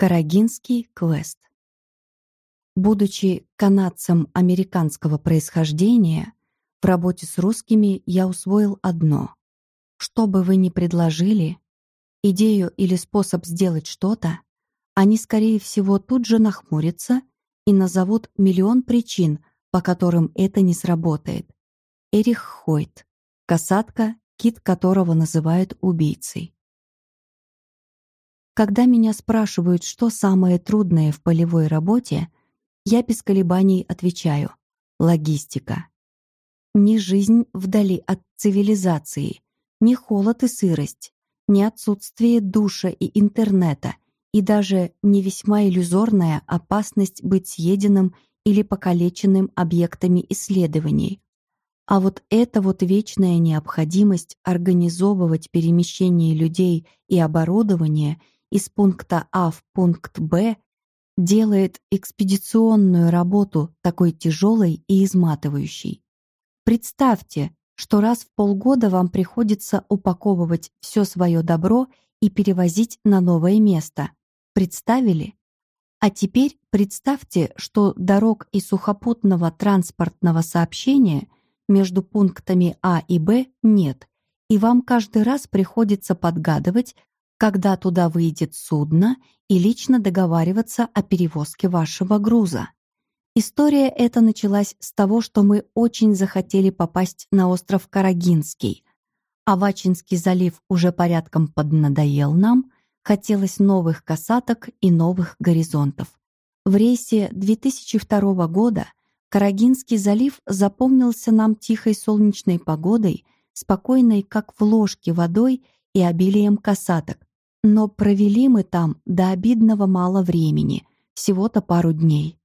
Карагинский квест. Будучи канадцем американского происхождения, в работе с русскими я усвоил одно. Что бы вы ни предложили, идею или способ сделать что-то, они, скорее всего, тут же нахмурятся и назовут миллион причин, по которым это не сработает. Эрих Хойт, касатка, кит которого называют убийцей. Когда меня спрашивают, что самое трудное в полевой работе, я без колебаний отвечаю — логистика. Ни жизнь вдали от цивилизации, ни холод и сырость, ни отсутствие душа и интернета, и даже не весьма иллюзорная опасность быть съеденным или покалеченным объектами исследований. А вот эта вот вечная необходимость организовывать перемещение людей и оборудования из пункта А в пункт Б делает экспедиционную работу такой тяжелой и изматывающей. Представьте, что раз в полгода вам приходится упаковывать все свое добро и перевозить на новое место. Представили? А теперь представьте, что дорог и сухопутного транспортного сообщения между пунктами А и Б нет, и вам каждый раз приходится подгадывать, когда туда выйдет судно и лично договариваться о перевозке вашего груза. История эта началась с того, что мы очень захотели попасть на остров Карагинский. Авачинский залив уже порядком поднадоел нам, хотелось новых касаток и новых горизонтов. В рейсе 2002 года Карагинский залив запомнился нам тихой солнечной погодой, спокойной, как в ложке, водой и обилием касаток, но провели мы там до обидного мало времени, всего-то пару дней.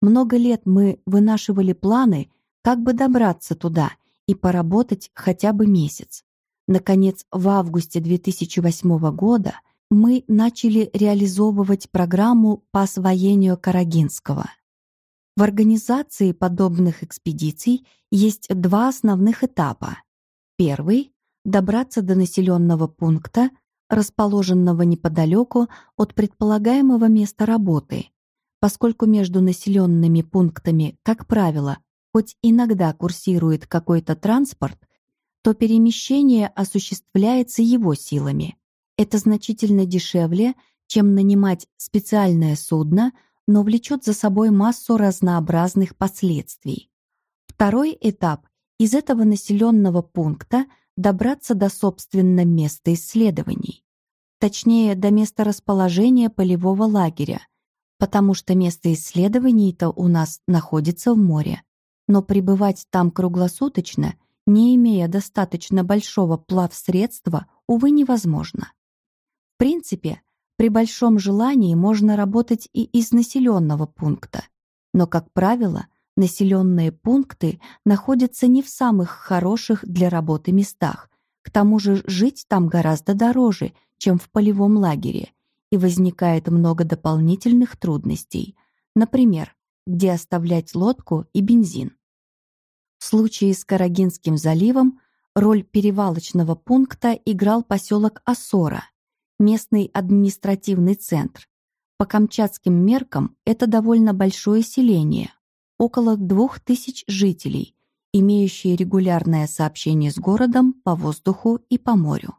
Много лет мы вынашивали планы, как бы добраться туда и поработать хотя бы месяц. Наконец, в августе 2008 года мы начали реализовывать программу по освоению Карагинского. В организации подобных экспедиций есть два основных этапа. Первый — добраться до населенного пункта, расположенного неподалеку от предполагаемого места работы, поскольку между населенными пунктами, как правило, хоть иногда курсирует какой-то транспорт, то перемещение осуществляется его силами. Это значительно дешевле, чем нанимать специальное судно, но влечет за собой массу разнообразных последствий. Второй этап из этого населенного пункта – добраться до собственного места исследований. Точнее, до места расположения полевого лагеря, потому что место исследований-то у нас находится в море. Но пребывать там круглосуточно, не имея достаточно большого плавсредства, увы, невозможно. В принципе, при большом желании можно работать и из населенного пункта, но, как правило, Населенные пункты находятся не в самых хороших для работы местах. К тому же жить там гораздо дороже, чем в полевом лагере, и возникает много дополнительных трудностей. Например, где оставлять лодку и бензин. В случае с Карагинским заливом роль перевалочного пункта играл поселок Осора, местный административный центр. По камчатским меркам это довольно большое селение, около двух тысяч жителей, имеющие регулярное сообщение с городом по воздуху и по морю.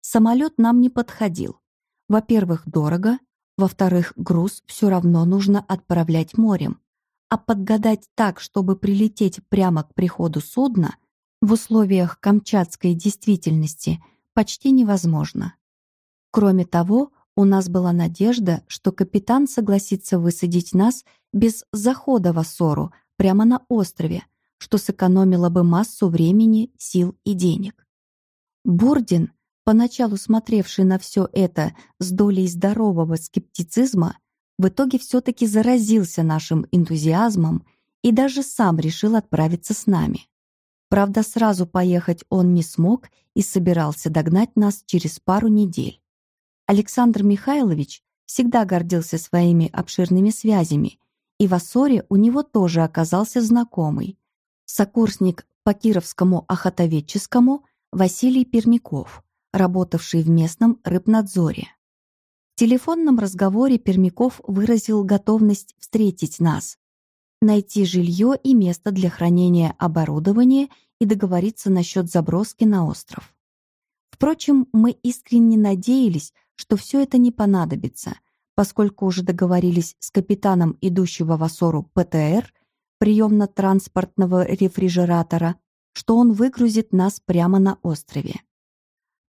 Самолет нам не подходил. Во-первых, дорого, во-вторых, груз все равно нужно отправлять морем, а подгадать так, чтобы прилететь прямо к приходу судна в условиях камчатской действительности почти невозможно. Кроме того, у нас была надежда, что капитан согласится высадить нас без захода в Ассору прямо на острове, что сэкономило бы массу времени, сил и денег. Бурдин, поначалу смотревший на все это с долей здорового скептицизма, в итоге все-таки заразился нашим энтузиазмом и даже сам решил отправиться с нами. Правда, сразу поехать он не смог и собирался догнать нас через пару недель. Александр Михайлович всегда гордился своими обширными связями, и в Ассоре у него тоже оказался знакомый. Сокурсник по Кировскому охотоведческому Василий Пермяков, работавший в местном рыбнадзоре. В телефонном разговоре Пермяков выразил готовность встретить нас, найти жилье и место для хранения оборудования и договориться насчет заброски на остров. Впрочем, мы искренне надеялись, что все это не понадобится, поскольку уже договорились с капитаном идущего в Осору ПТР, приемно-транспортного рефрижератора, что он выгрузит нас прямо на острове.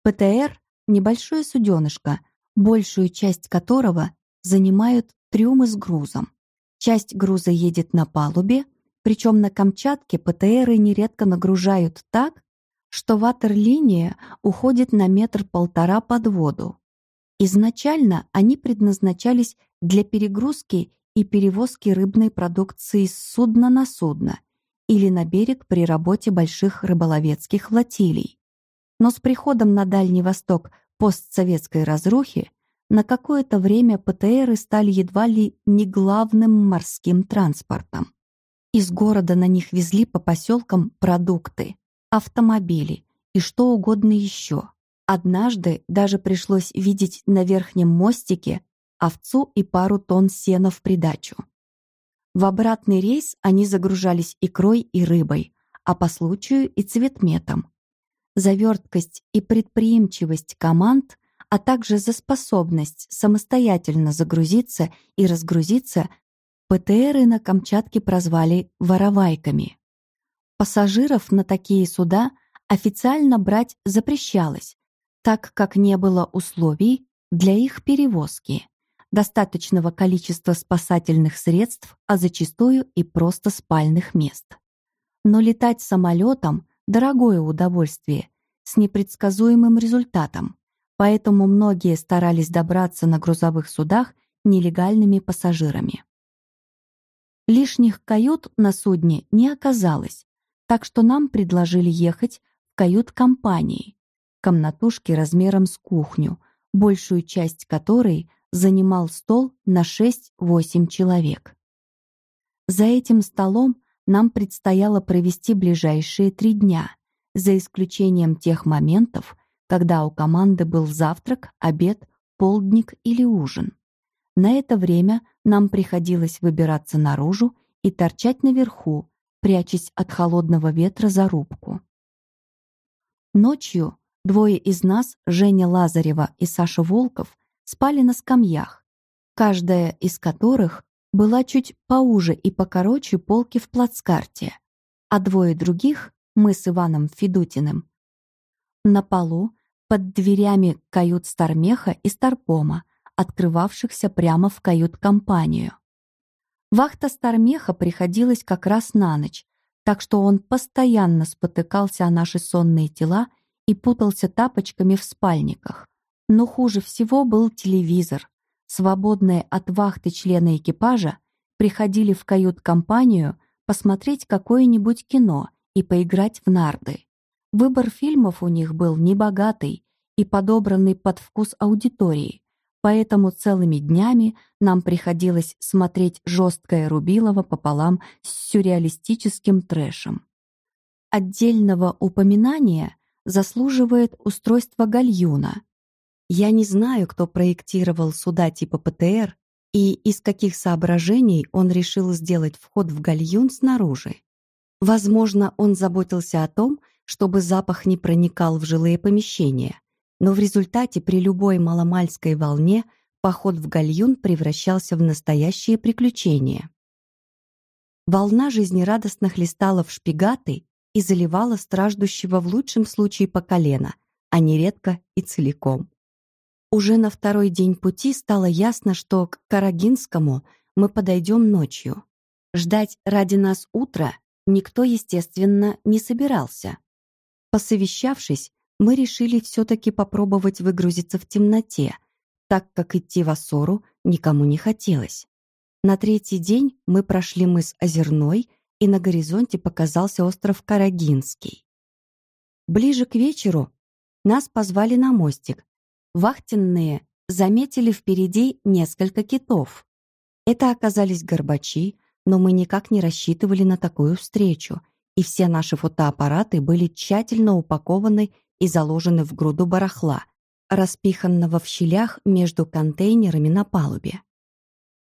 ПТР — небольшое суденышко, большую часть которого занимают трюмы с грузом. Часть груза едет на палубе, причем на Камчатке ПТРы нередко нагружают так, что ватерлиния уходит на метр-полтора под воду. Изначально они предназначались для перегрузки и перевозки рыбной продукции с судна на судно или на берег при работе больших рыболовецких флотилий. Но с приходом на Дальний Восток постсоветской разрухи на какое-то время ПТРы стали едва ли не главным морским транспортом. Из города на них везли по поселкам продукты, автомобили и что угодно еще. Однажды даже пришлось видеть на верхнем мостике овцу и пару тонн сена в придачу. В обратный рейс они загружались икрой и рыбой, а по случаю и цветметом. За верткость и предприимчивость команд, а также за способность самостоятельно загрузиться и разгрузиться, ПТРы на Камчатке прозвали «воровайками». Пассажиров на такие суда официально брать запрещалось, так как не было условий для их перевозки, достаточного количества спасательных средств, а зачастую и просто спальных мест. Но летать самолетом – дорогое удовольствие, с непредсказуемым результатом, поэтому многие старались добраться на грузовых судах нелегальными пассажирами. Лишних кают на судне не оказалось, так что нам предложили ехать в кают-компании, комнатушки размером с кухню, большую часть которой занимал стол на 6-8 человек. За этим столом нам предстояло провести ближайшие три дня, за исключением тех моментов, когда у команды был завтрак, обед, полдник или ужин. На это время нам приходилось выбираться наружу и торчать наверху, прячась от холодного ветра за рубку. Ночью двое из нас, Женя Лазарева и Саша Волков, спали на скамьях, каждая из которых была чуть поуже и покороче полки в плацкарте, а двое других, мы с Иваном Федутиным, на полу под дверями кают Стармеха и Старпома, открывавшихся прямо в кают-компанию. Вахта Стармеха приходилась как раз на ночь, так что он постоянно спотыкался о наши сонные тела и путался тапочками в спальниках. Но хуже всего был телевизор. Свободные от вахты члены экипажа приходили в кают-компанию посмотреть какое-нибудь кино и поиграть в нарды. Выбор фильмов у них был небогатый и подобранный под вкус аудитории, поэтому целыми днями нам приходилось смотреть жесткое Рубилово пополам с сюрреалистическим трэшем. Отдельного упоминания заслуживает устройство гальюна. Я не знаю, кто проектировал суда типа ПТР и из каких соображений он решил сделать вход в гальюн снаружи. Возможно, он заботился о том, чтобы запах не проникал в жилые помещения, но в результате при любой маломальской волне поход в гальюн превращался в настоящее приключение. Волна жизнерадостно хлестала в шпигаты и заливала страждущего в лучшем случае по колено, а нередко и целиком. Уже на второй день пути стало ясно, что к Карагинскому мы подойдем ночью. Ждать ради нас утра никто, естественно, не собирался. Посовещавшись, мы решили все-таки попробовать выгрузиться в темноте, так как идти в Осору никому не хотелось. На третий день мы прошли мыс Озерной, и на горизонте показался остров Карагинский. Ближе к вечеру нас позвали на мостик. Вахтенные заметили впереди несколько китов. Это оказались горбачи, но мы никак не рассчитывали на такую встречу, и все наши фотоаппараты были тщательно упакованы и заложены в груду барахла, распиханного в щелях между контейнерами на палубе.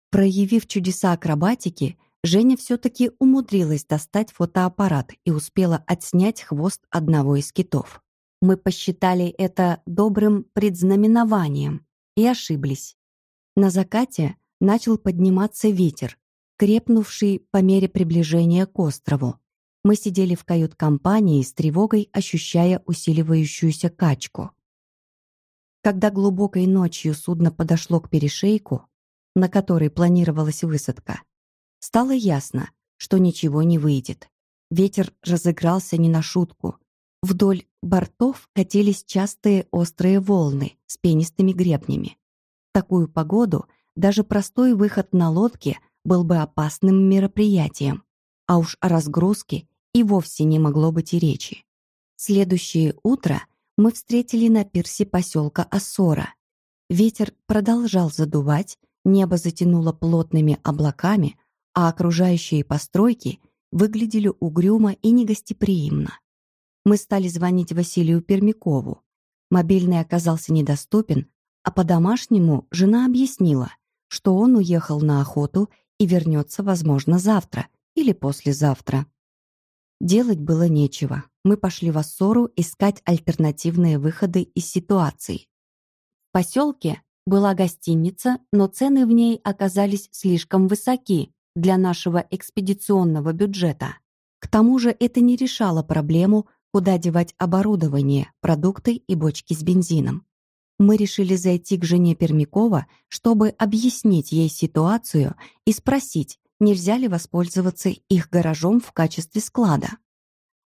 Проявив чудеса акробатики, Женя все-таки умудрилась достать фотоаппарат и успела отснять хвост одного из китов. Мы посчитали это добрым предзнаменованием и ошиблись. На закате начал подниматься ветер, крепнувший по мере приближения к острову. Мы сидели в кают-компании с тревогой, ощущая усиливающуюся качку. Когда глубокой ночью судно подошло к перешейку, на который планировалась высадка, стало ясно, что ничего не выйдет. Ветер разыгрался не на шутку. Вдоль бортов катились частые острые волны с пенистыми гребнями. В такую погоду даже простой выход на лодке был бы опасным мероприятием, а уж о разгрузке и вовсе не могло быть и речи. Следующее утро мы встретили на пирсе поселка Ассора. Ветер продолжал задувать, небо затянуло плотными облаками, а окружающие постройки выглядели угрюмо и негостеприимно. Мы стали звонить Василию Пермякову. Мобильный оказался недоступен, а по-домашнему жена объяснила, что он уехал на охоту и вернется, возможно, завтра или послезавтра. Делать было нечего. Мы пошли в Ассору искать альтернативные выходы из ситуации. В поселке была гостиница, но цены в ней оказались слишком высоки для нашего экспедиционного бюджета. К тому же это не решало проблему, куда девать оборудование, продукты и бочки с бензином. Мы решили зайти к жене Пермякова, чтобы объяснить ей ситуацию и спросить, нельзя ли воспользоваться их гаражом в качестве склада.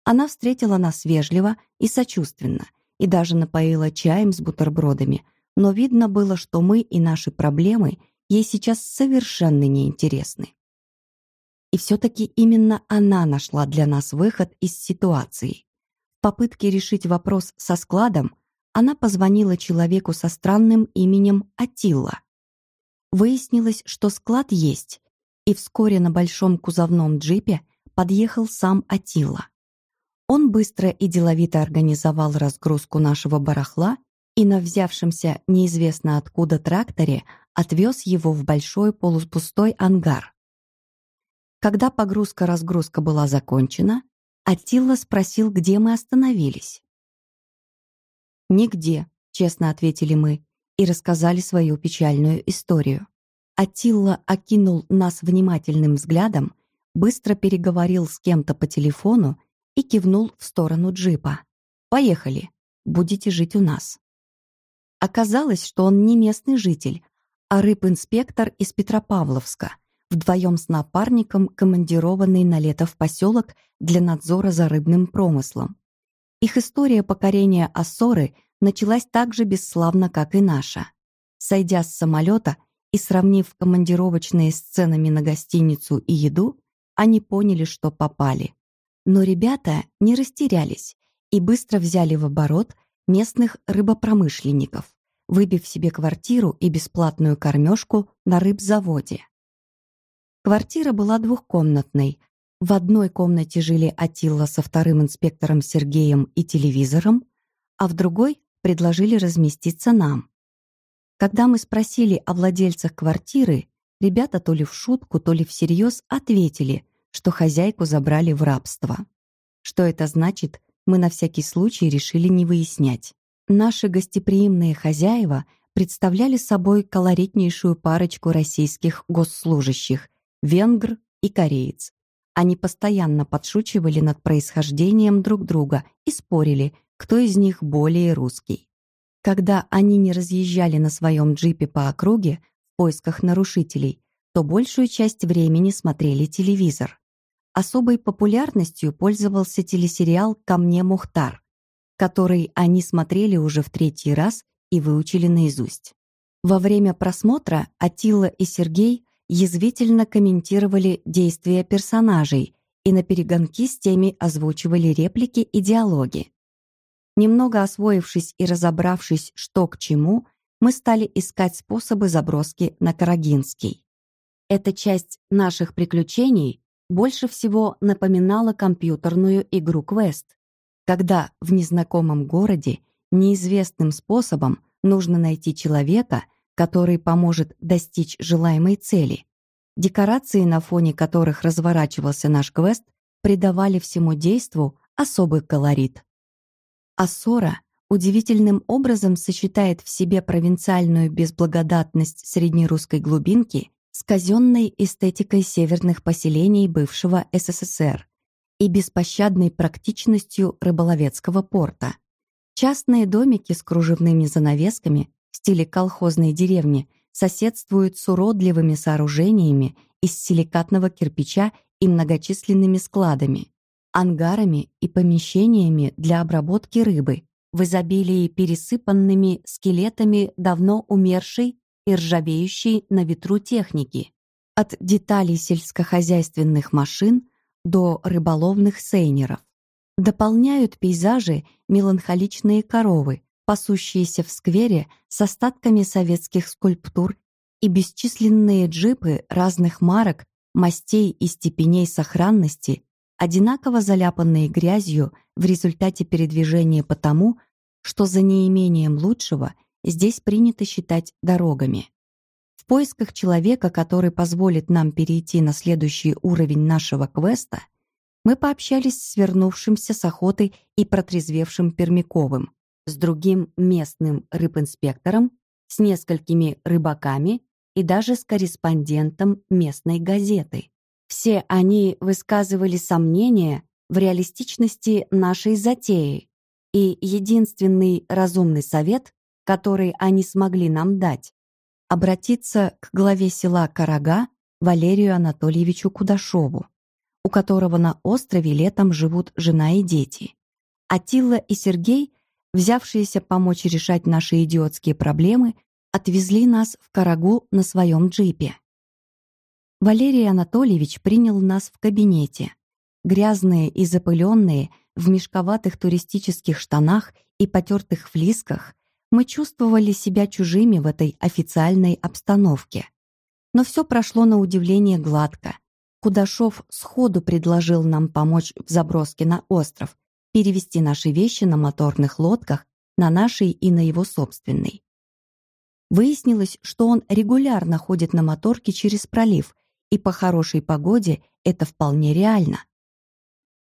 Она встретила нас вежливо и сочувственно, и даже напоила чаем с бутербродами, но видно было, что мы и наши проблемы ей сейчас совершенно неинтересны. И все-таки именно она нашла для нас выход из ситуации. В попытке решить вопрос со складом она позвонила человеку со странным именем Атилла. Выяснилось, что склад есть, и вскоре на большом кузовном джипе подъехал сам Атила. Он быстро и деловито организовал разгрузку нашего барахла и на взявшемся неизвестно откуда тракторе отвез его в большой полупустой ангар. Когда погрузка-разгрузка была закончена, Атилла спросил, где мы остановились. «Нигде», — честно ответили мы и рассказали свою печальную историю. Атилла окинул нас внимательным взглядом, быстро переговорил с кем-то по телефону и кивнул в сторону джипа. «Поехали, будете жить у нас». Оказалось, что он не местный житель, а рыб-инспектор из Петропавловска, вдвоем с напарником, командированный на лето в поселок для надзора за рыбным промыслом. Их история покорения Ассоры началась так же бесславно, как и наша. Сойдя с самолета, и сравнив командировочные с ценами на гостиницу и еду, они поняли, что попали. Но ребята не растерялись и быстро взяли в оборот местных рыбопромышленников, выбив себе квартиру и бесплатную кормежку на рыбзаводе. Квартира была двухкомнатной. В одной комнате жили Атилла со вторым инспектором Сергеем и телевизором, а в другой предложили разместиться нам. Когда мы спросили о владельцах квартиры, ребята то ли в шутку, то ли всерьез ответили, что хозяйку забрали в рабство. Что это значит, мы на всякий случай решили не выяснять. Наши гостеприимные хозяева представляли собой колоритнейшую парочку российских госслужащих — венгр и кореец. Они постоянно подшучивали над происхождением друг друга и спорили, кто из них более русский. Когда они не разъезжали на своем джипе по округе в поисках нарушителей, то большую часть времени смотрели телевизор. Особой популярностью пользовался телесериал «Ко мне Мухтар», который они смотрели уже в третий раз и выучили наизусть. Во время просмотра Атила и Сергей язвительно комментировали действия персонажей и на перегонки с теми озвучивали реплики и диалоги. Немного освоившись и разобравшись, что к чему, мы стали искать способы заброски на Карагинский. Эта часть наших приключений больше всего напоминала компьютерную игру «Квест», когда в незнакомом городе неизвестным способом Нужно найти человека, который поможет достичь желаемой цели. Декорации, на фоне которых разворачивался наш квест, придавали всему действу особый колорит. Ассора удивительным образом сочетает в себе провинциальную безблагодатность среднерусской глубинки с казенной эстетикой северных поселений бывшего СССР и беспощадной практичностью рыболовецкого порта. Частные домики с кружевными занавесками в стиле колхозной деревни соседствуют с уродливыми сооружениями из силикатного кирпича и многочисленными складами, ангарами и помещениями для обработки рыбы, в изобилии пересыпанными скелетами давно умершей и ржавеющей на ветру техники, от деталей сельскохозяйственных машин до рыболовных сейнеров. Дополняют пейзажи меланхоличные коровы, пасущиеся в сквере с остатками советских скульптур и бесчисленные джипы разных марок, мастей и степеней сохранности, одинаково заляпанные грязью в результате передвижения по тому, что за неимением лучшего здесь принято считать дорогами. В поисках человека, который позволит нам перейти на следующий уровень нашего квеста, мы пообщались с вернувшимся с охоты и протрезвевшим Пермяковым, с другим местным рыбинспектором, с несколькими рыбаками и даже с корреспондентом местной газеты. Все они высказывали сомнения в реалистичности нашей затеи, и единственный разумный совет, который они смогли нам дать, обратиться к главе села Карага Валерию Анатольевичу Кудашову, у которого на острове летом живут жена и дети. Атилла и Сергей, взявшиеся помочь решать наши идиотские проблемы, отвезли нас в Карагу на своем джипе. Валерий Анатольевич принял нас в кабинете. Грязные и запыленные, в мешковатых туристических штанах и потертых флисках, мы чувствовали себя чужими в этой официальной обстановке. Но все прошло на удивление гладко. Кудашов сходу предложил нам помочь в заброске на остров, перевести наши вещи на моторных лодках, на нашей и на его собственной. Выяснилось, что он регулярно ходит на моторке через пролив, и по хорошей погоде это вполне реально.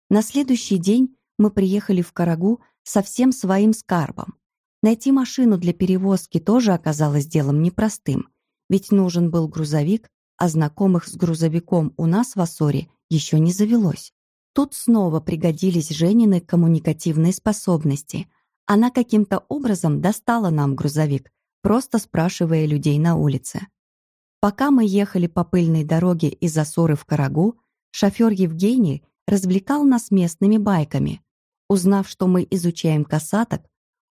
На следующий день мы приехали в Карагу со всем своим скарбом. Найти машину для перевозки тоже оказалось делом непростым, ведь нужен был грузовик, а знакомых с грузовиком у нас в Ассоре еще не завелось. Тут снова пригодились Женины коммуникативные способности. Она каким-то образом достала нам грузовик, просто спрашивая людей на улице. Пока мы ехали по пыльной дороге из Ассоры в Карагу, шофер Евгений развлекал нас местными байками. Узнав, что мы изучаем касаток,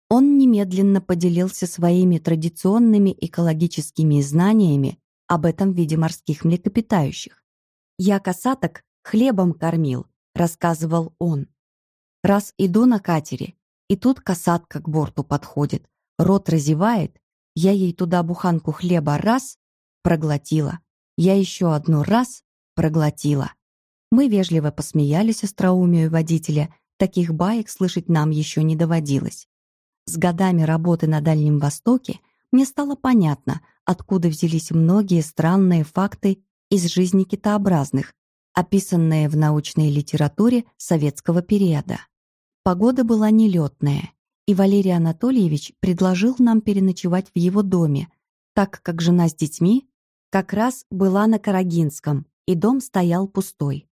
он немедленно поделился своими традиционными экологическими знаниями об этом виде морских млекопитающих. «Я касаток хлебом кормил», — рассказывал он. «Раз иду на катере, и тут касатка к борту подходит, рот разевает, я ей туда буханку хлеба раз — проглотила, я еще одну раз — проглотила». Мы вежливо посмеялись остроумию водителя, таких баек слышать нам еще не доводилось. С годами работы на Дальнем Востоке мне стало понятно, откуда взялись многие странные факты из жизни китообразных, описанные в научной литературе советского периода. Погода была нелетная, и Валерий Анатольевич предложил нам переночевать в его доме, так как жена с детьми как раз была на Карагинском, и дом стоял пустой.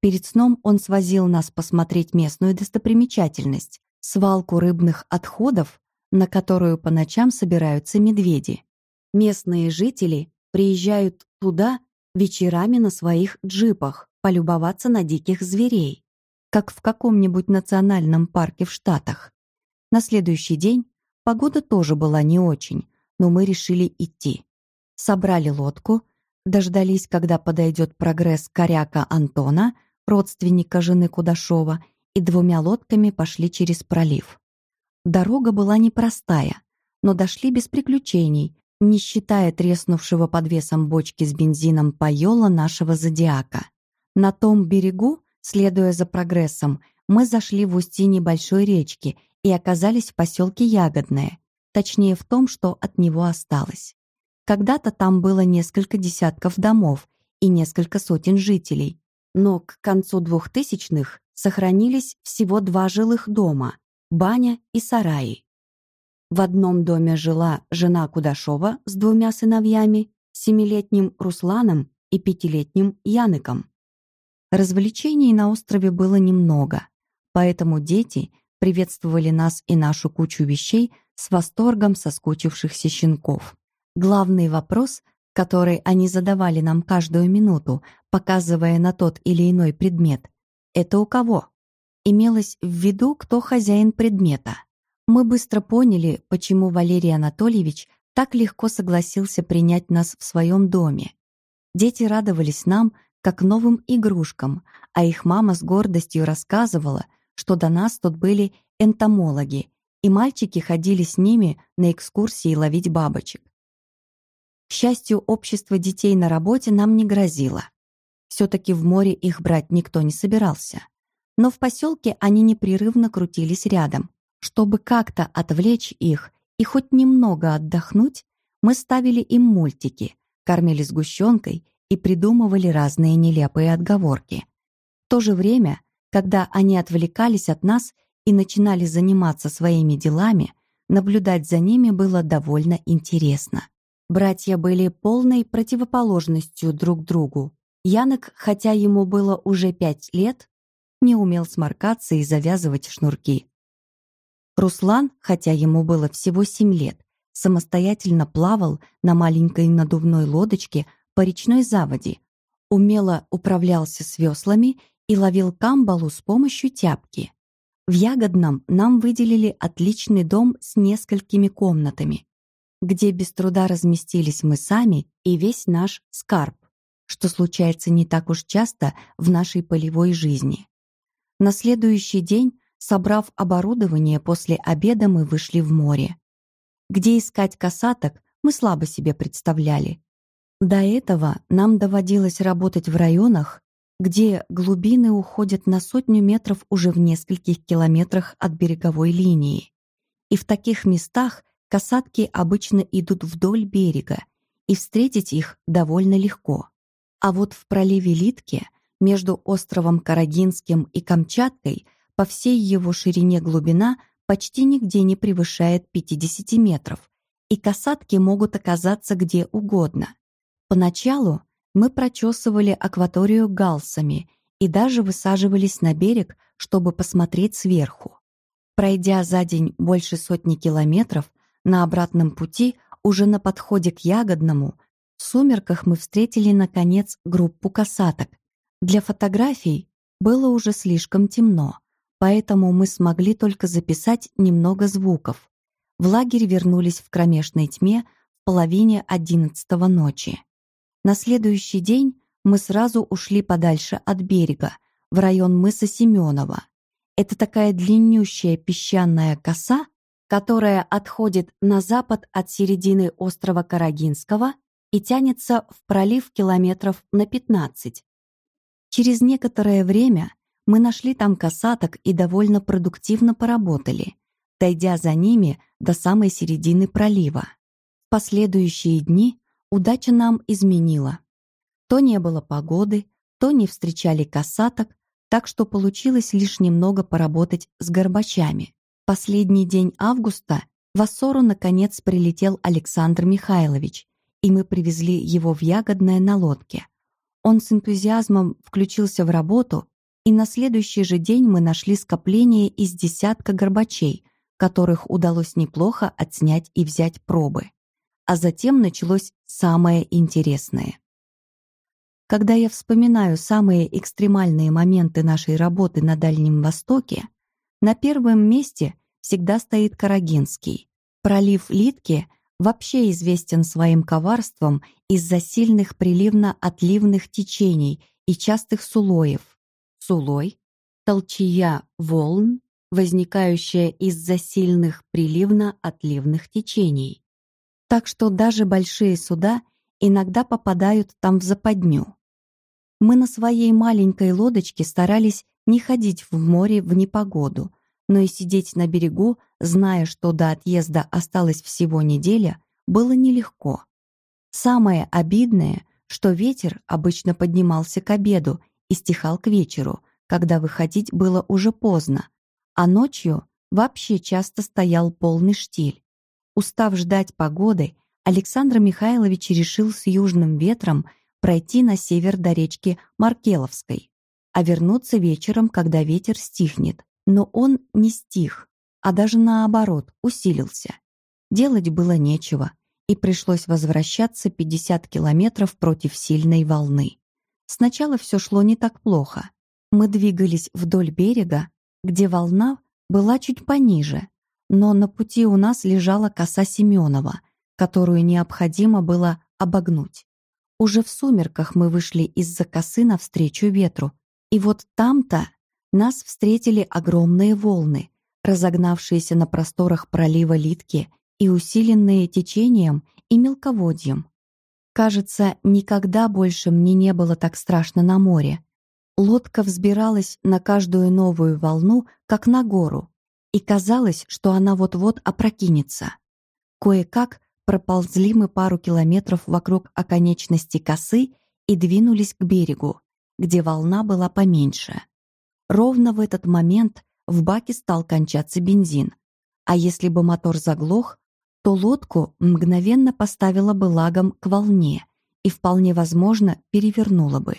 Перед сном он свозил нас посмотреть местную достопримечательность, свалку рыбных отходов, на которую по ночам собираются медведи. Местные жители приезжают туда вечерами на своих джипах полюбоваться на диких зверей, как в каком-нибудь национальном парке в Штатах. На следующий день погода тоже была не очень, но мы решили идти. Собрали лодку, дождались, когда подойдет прогресс коряка Антона, родственника жены Кудашова, и двумя лодками пошли через пролив. Дорога была непростая, но дошли без приключений, не считая треснувшего под весом бочки с бензином пайола нашего зодиака. На том берегу, следуя за прогрессом, мы зашли в устье небольшой речки и оказались в поселке Ягодное. точнее в том, что от него осталось. Когда-то там было несколько десятков домов и несколько сотен жителей, но к концу двухтысячных сохранились всего два жилых дома – баня и сараи. В одном доме жила жена Кудашова с двумя сыновьями, семилетним Русланом и пятилетним Яныком. Развлечений на острове было немного, поэтому дети приветствовали нас и нашу кучу вещей с восторгом соскучившихся щенков. Главный вопрос, который они задавали нам каждую минуту, показывая на тот или иной предмет, это у кого? Имелось в виду, кто хозяин предмета. Мы быстро поняли, почему Валерий Анатольевич так легко согласился принять нас в своем доме. Дети радовались нам, как новым игрушкам, а их мама с гордостью рассказывала, что до нас тут были энтомологи, и мальчики ходили с ними на экскурсии ловить бабочек. К счастью, общество детей на работе нам не грозило. Все-таки в море их брать никто не собирался. Но в поселке они непрерывно крутились рядом. Чтобы как-то отвлечь их и хоть немного отдохнуть, мы ставили им мультики, кормили сгущенкой и придумывали разные нелепые отговорки. В то же время, когда они отвлекались от нас и начинали заниматься своими делами, наблюдать за ними было довольно интересно. Братья были полной противоположностью друг другу. Янок, хотя ему было уже пять лет, не умел сморкаться и завязывать шнурки. Руслан, хотя ему было всего семь лет, самостоятельно плавал на маленькой надувной лодочке по речной заводе, умело управлялся с веслами и ловил камбалу с помощью тяпки. В Ягодном нам выделили отличный дом с несколькими комнатами, где без труда разместились мы сами и весь наш скарб, что случается не так уж часто в нашей полевой жизни. На следующий день, собрав оборудование, после обеда мы вышли в море. Где искать касаток, мы слабо себе представляли, до этого нам доводилось работать в районах, где глубины уходят на сотню метров уже в нескольких километрах от береговой линии. И в таких местах касатки обычно идут вдоль берега, и встретить их довольно легко. А вот в проливе Литки, между островом Карагинским и Камчаткой, по всей его ширине глубина почти нигде не превышает 50 метров, и касатки могут оказаться где угодно. Поначалу мы прочесывали акваторию галсами и даже высаживались на берег, чтобы посмотреть сверху. Пройдя за день больше сотни километров, на обратном пути, уже на подходе к Ягодному, в сумерках мы встретили, наконец, группу касаток. Для фотографий было уже слишком темно, поэтому мы смогли только записать немного звуков. В лагерь вернулись в кромешной тьме в половине одиннадцатого ночи. На следующий день мы сразу ушли подальше от берега, в район мыса Семенова. Это такая длиннющая песчаная коса, которая отходит на запад от середины острова Карагинского и тянется в пролив километров на 15. Через некоторое время мы нашли там касаток и довольно продуктивно поработали, дойдя за ними до самой середины пролива. В последующие дни удача нам изменила. То не было погоды, то не встречали касаток, так что получилось лишь немного поработать с горбачами. Последний день августа в Ассору наконец прилетел Александр Михайлович, и мы привезли его в Ягодное на лодке. Он с энтузиазмом включился в работу, и на следующий же день мы нашли скопление из десятка горбачей, которых удалось неплохо отснять и взять пробы а затем началось самое интересное. Когда я вспоминаю самые экстремальные моменты нашей работы на Дальнем Востоке, на первом месте всегда стоит Карагинский. Пролив Литки вообще известен своим коварством из-за сильных приливно-отливных течений и частых сулоев. Сулой — толчья волн, возникающая из-за сильных приливно-отливных течений так что даже большие суда иногда попадают там в западню. Мы на своей маленькой лодочке старались не ходить в море в непогоду, но и сидеть на берегу зная, что до отъезда осталась всего неделя, было нелегко. Самое обидное, что ветер обычно поднимался к обеду и стихал к вечеру, когда выходить было уже поздно, а ночью вообще часто стоял полный штиль. Устав ждать погоды, Александр Михайлович решил с южным ветром пройти на север до речки Маркеловской, а вернуться вечером, когда ветер стихнет. Но он не стих, а даже наоборот, усилился. Делать было нечего, и пришлось возвращаться 50 километров против сильной волны. Сначала все шло не так плохо. Мы двигались вдоль берега, где волна была чуть пониже, но на пути у нас лежала коса Семенова, которую необходимо было обогнуть. Уже в сумерках мы вышли из-за косы навстречу ветру, и вот там-то нас встретили огромные волны, разогнавшиеся на просторах пролива Литки и усиленные течением и мелководьем. Кажется, никогда больше мне не было так страшно на море. Лодка взбиралась на каждую новую волну, как на гору, и казалось, что она вот-вот опрокинется. Кое-как проползли мы пару километров вокруг оконечности косы и двинулись к берегу, где волна была поменьше. Ровно в этот момент в баке стал кончаться бензин, а если бы мотор заглох, то лодку мгновенно поставила бы лагом к волне и, вполне возможно, перевернула бы.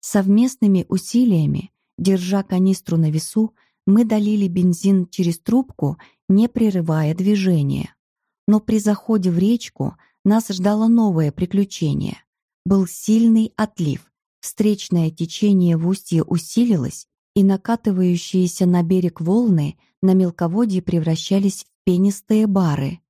Совместными усилиями, держа канистру на весу, мы долили бензин через трубку, не прерывая движения. Но при заходе в речку нас ждало новое приключение. Был сильный отлив, встречное течение в устье усилилось, и накатывающиеся на берег волны на мелководье превращались в пенистые бары.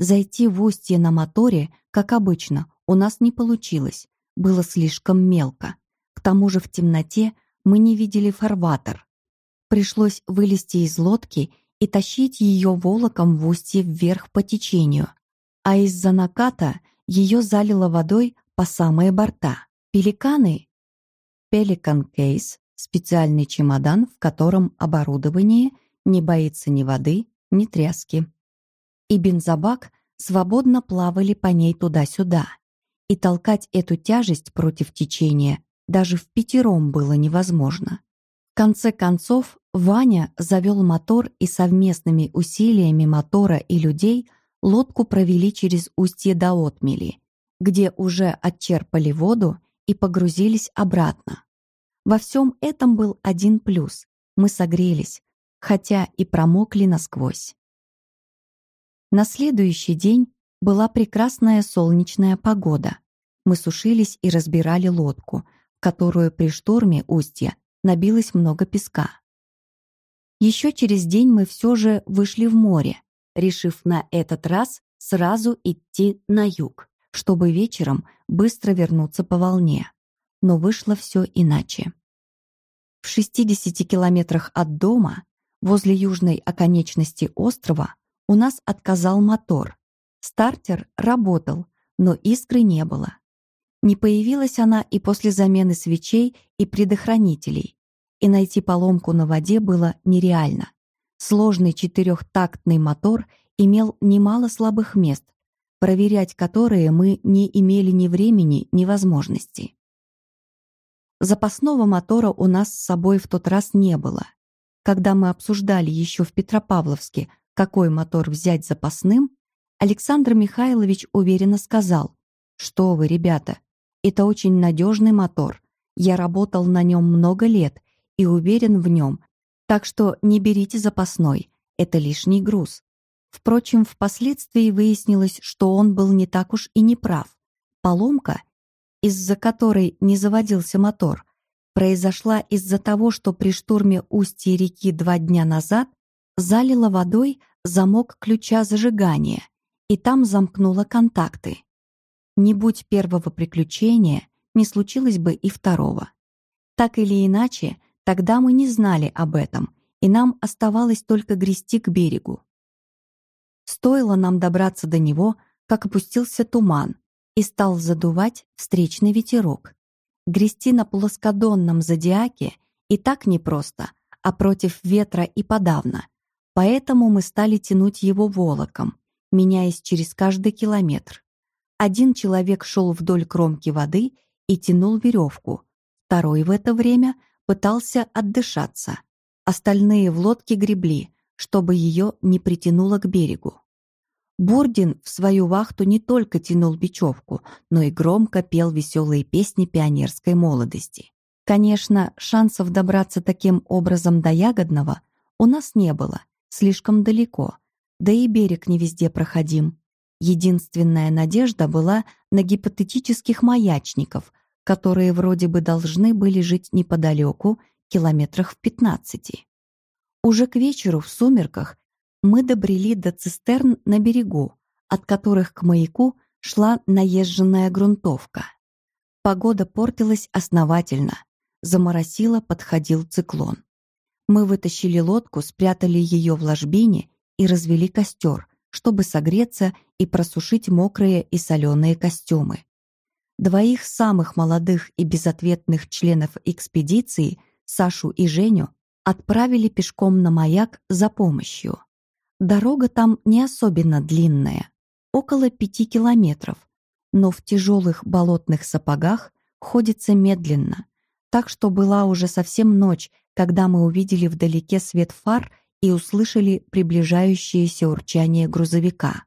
Зайти в устье на моторе, как обычно, у нас не получилось, было слишком мелко. К тому же в темноте мы не видели фарватер. Пришлось вылезти из лодки и тащить ее волоком в устье вверх по течению, а из-за наката ее залило водой по самые борта. Пеликаны Pelican Case — специальный чемодан, в котором оборудование не боится ни воды, ни тряски и бензобак свободно плавали по ней туда-сюда. И толкать эту тяжесть против течения даже в пятером было невозможно. Конце концов, Ваня завел мотор и совместными усилиями мотора и людей лодку провели через устье до отмели, где уже отчерпали воду и погрузились обратно. Во всем этом был один плюс — мы согрелись, хотя и промокли насквозь. На следующий день была прекрасная солнечная погода. Мы сушились и разбирали лодку, которую при шторме устья набилось много песка. Еще через день мы все же вышли в море, решив на этот раз сразу идти на юг, чтобы вечером быстро вернуться по волне. Но вышло все иначе. В 60 километрах от дома, возле южной оконечности острова, у нас отказал мотор. Стартер работал, но искры не было. Не появилась она и после замены свечей и предохранителей, и найти поломку на воде было нереально. Сложный четырехтактный мотор имел немало слабых мест, проверять которые мы не имели ни времени, ни возможности. Запасного мотора у нас с собой в тот раз не было. Когда мы обсуждали еще в Петропавловске, какой мотор взять запасным, Александр Михайлович уверенно сказал, «Что вы, ребята, это очень надежный мотор. Я работал на нем много лет и уверен в нем, так что не берите запасной, это лишний груз». Впрочем, впоследствии выяснилось, что он был не так уж и не прав. Поломка, из-за которой не заводился мотор, произошла из-за того, что при штурме устья реки два дня назад залила водой замок ключа зажигания и там замкнула контакты. Не будь первого приключения, не случилось бы и второго. Так или иначе, тогда мы не знали об этом, и нам оставалось только грести к берегу. Стоило нам добраться до него, как опустился туман и стал задувать встречный ветерок. Грести на плоскодонном зодиаке и так непросто, а против ветра и подавно. Поэтому мы стали тянуть его волоком, меняясь через каждый километр. Один человек шел вдоль кромки воды и тянул веревку, второй в это время пытался отдышаться. Остальные в лодке гребли, чтобы ее не притянуло к берегу. Бурдин в свою вахту не только тянул бечевку, но и громко пел веселые песни пионерской молодости. Конечно, шансов добраться таким образом до Ягодного у нас не было, слишком далеко, да и берег не везде проходим. Единственная надежда была на гипотетических маячников, которые вроде бы должны были жить неподалеку, километрах в пятнадцати. Уже к вечеру в сумерках мы добрели до цистерн на берегу, от которых к маяку шла наезженная грунтовка. Погода портилась основательно. Заморосило, подходил циклон. Мы вытащили лодку, спрятали ее в ложбине и развели костер, чтобы согреться и просушить мокрые и соленые костюмы. Двоих самых молодых и безответных членов экспедиции, Сашу и Женю, отправили пешком на маяк за помощью. Дорога там не особенно длинная, около пяти километров, но в тяжелых болотных сапогах ходится медленно, так что была уже совсем ночь, когда мы увидели вдалеке свет фар и услышали приближающееся урчание грузовика.